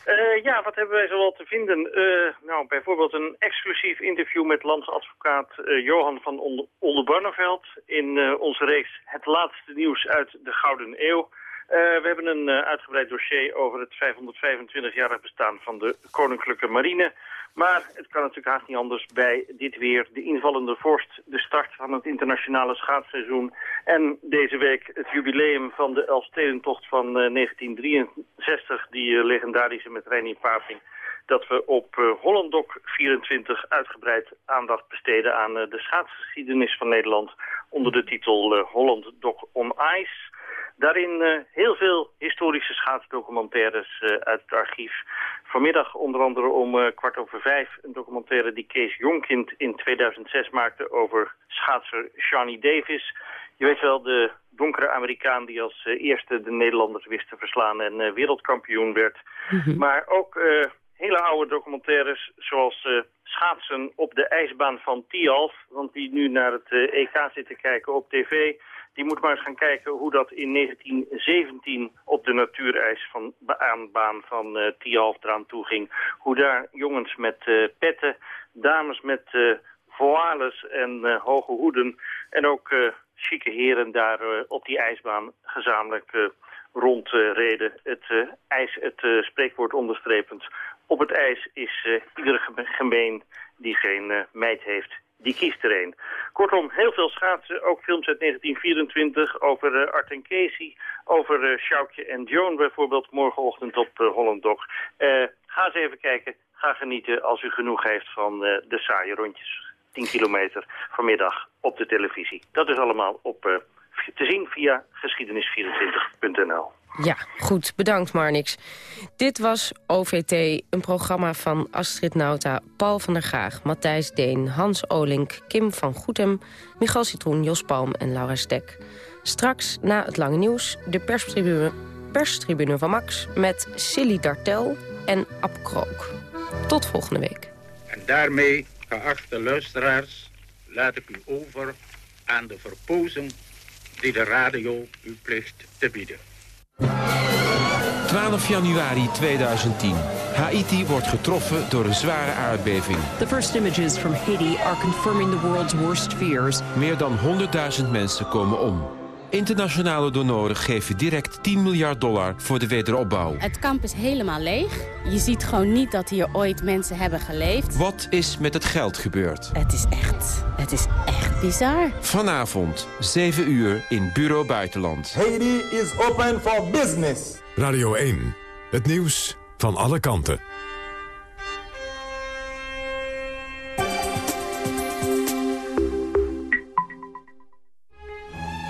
Uh, ja, wat hebben wij zoal te vinden? Uh, nou, bijvoorbeeld een exclusief interview met landsadvocaat uh, Johan van Oldenbarneveld... in onze reeks Het Laatste Nieuws uit de Gouden Eeuw. Uh, we hebben een uh, uitgebreid dossier over het 525-jarig bestaan van de Koninklijke Marine. Maar het kan natuurlijk haast niet anders bij dit weer. De invallende vorst, de start van het internationale schaatsseizoen... en deze week het jubileum van de Elfstedentocht van uh, 1963... die legendarische met Reinier Paping dat we op Hollandok 24 uitgebreid aandacht besteden aan de schaatsgeschiedenis van Nederland onder de titel Holland Doc on Ice. Daarin uh, heel veel historische schaatsdocumentaires uh, uit het archief. Vanmiddag onder andere om uh, kwart over vijf een documentaire die Kees Jonkind in 2006 maakte over schaatser Shawnee Davis. Je weet wel, de donkere Amerikaan die als eerste de Nederlanders wist te verslaan en wereldkampioen werd. Mm -hmm. Maar ook hele oude documentaires zoals schaatsen op de ijsbaan van Tialf. Want die nu naar het EK zit te kijken op tv die moet maar eens gaan kijken hoe dat in 1917 op de natuurijs van aanbaan van uh, Tialf eraan toe ging. Hoe daar jongens met uh, petten, dames met uh, voiles en hoge hoeden en ook chique heren daar op die ijsbaan gezamenlijk rondreden. het ijs, het spreekwoord onderstrepend. Op het ijs is iedere gemeen die geen meid heeft die kiest er een. Kortom, heel veel schaatsen, ook films uit 1924 over uh, Art en Casey, over uh, en Joan bijvoorbeeld, morgenochtend op uh, Holland Dog. ga eens even kijken, ga genieten als u genoeg heeft van de saaie rondjes. 10 kilometer vanmiddag op de televisie. Dat is allemaal op, te zien via geschiedenis24.nl. Ja, goed. Bedankt Marnix. Dit was OVT, een programma van Astrid Nauta, Paul van der Graag, Matthijs Deen, Hans Olink, Kim van Goetem, Michal Citroen, Jos Palm en Laura Stek. Straks, na het lange nieuws, de perstribune, van Max... met Silly Dartel en Ab Krook. Tot volgende week. En daarmee, geachte luisteraars, laat ik u over aan de verpozen die de radio u plicht te bieden. 12 januari 2010. Haiti wordt getroffen door een zware aardbeving. The first images from Haiti are confirming the world's worst fears. Meer dan 100.000 mensen komen om. Internationale donoren geven direct 10 miljard dollar voor de wederopbouw. Het kamp is helemaal leeg. Je ziet gewoon niet dat hier ooit mensen hebben geleefd. Wat is met het geld gebeurd? Het is echt, het is echt bizar. Vanavond, 7 uur in Bureau Buitenland. Haiti is open for business. Radio 1, het nieuws van alle kanten.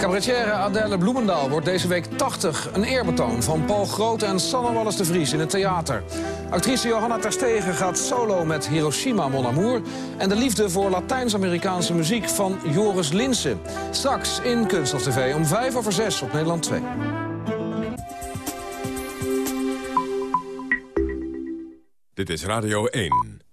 Cabaretière Adèle Bloemendaal wordt deze week 80. Een eerbetoon van Paul Grote en Sanne Wallis de Vries in het theater. Actrice Johanna Terstegen gaat solo met Hiroshima Mon Amour... en de liefde voor Latijns-Amerikaanse muziek van Joris Linsen. Straks in Kunststof TV om 5 over 6 op Nederland 2. Dit is Radio 1.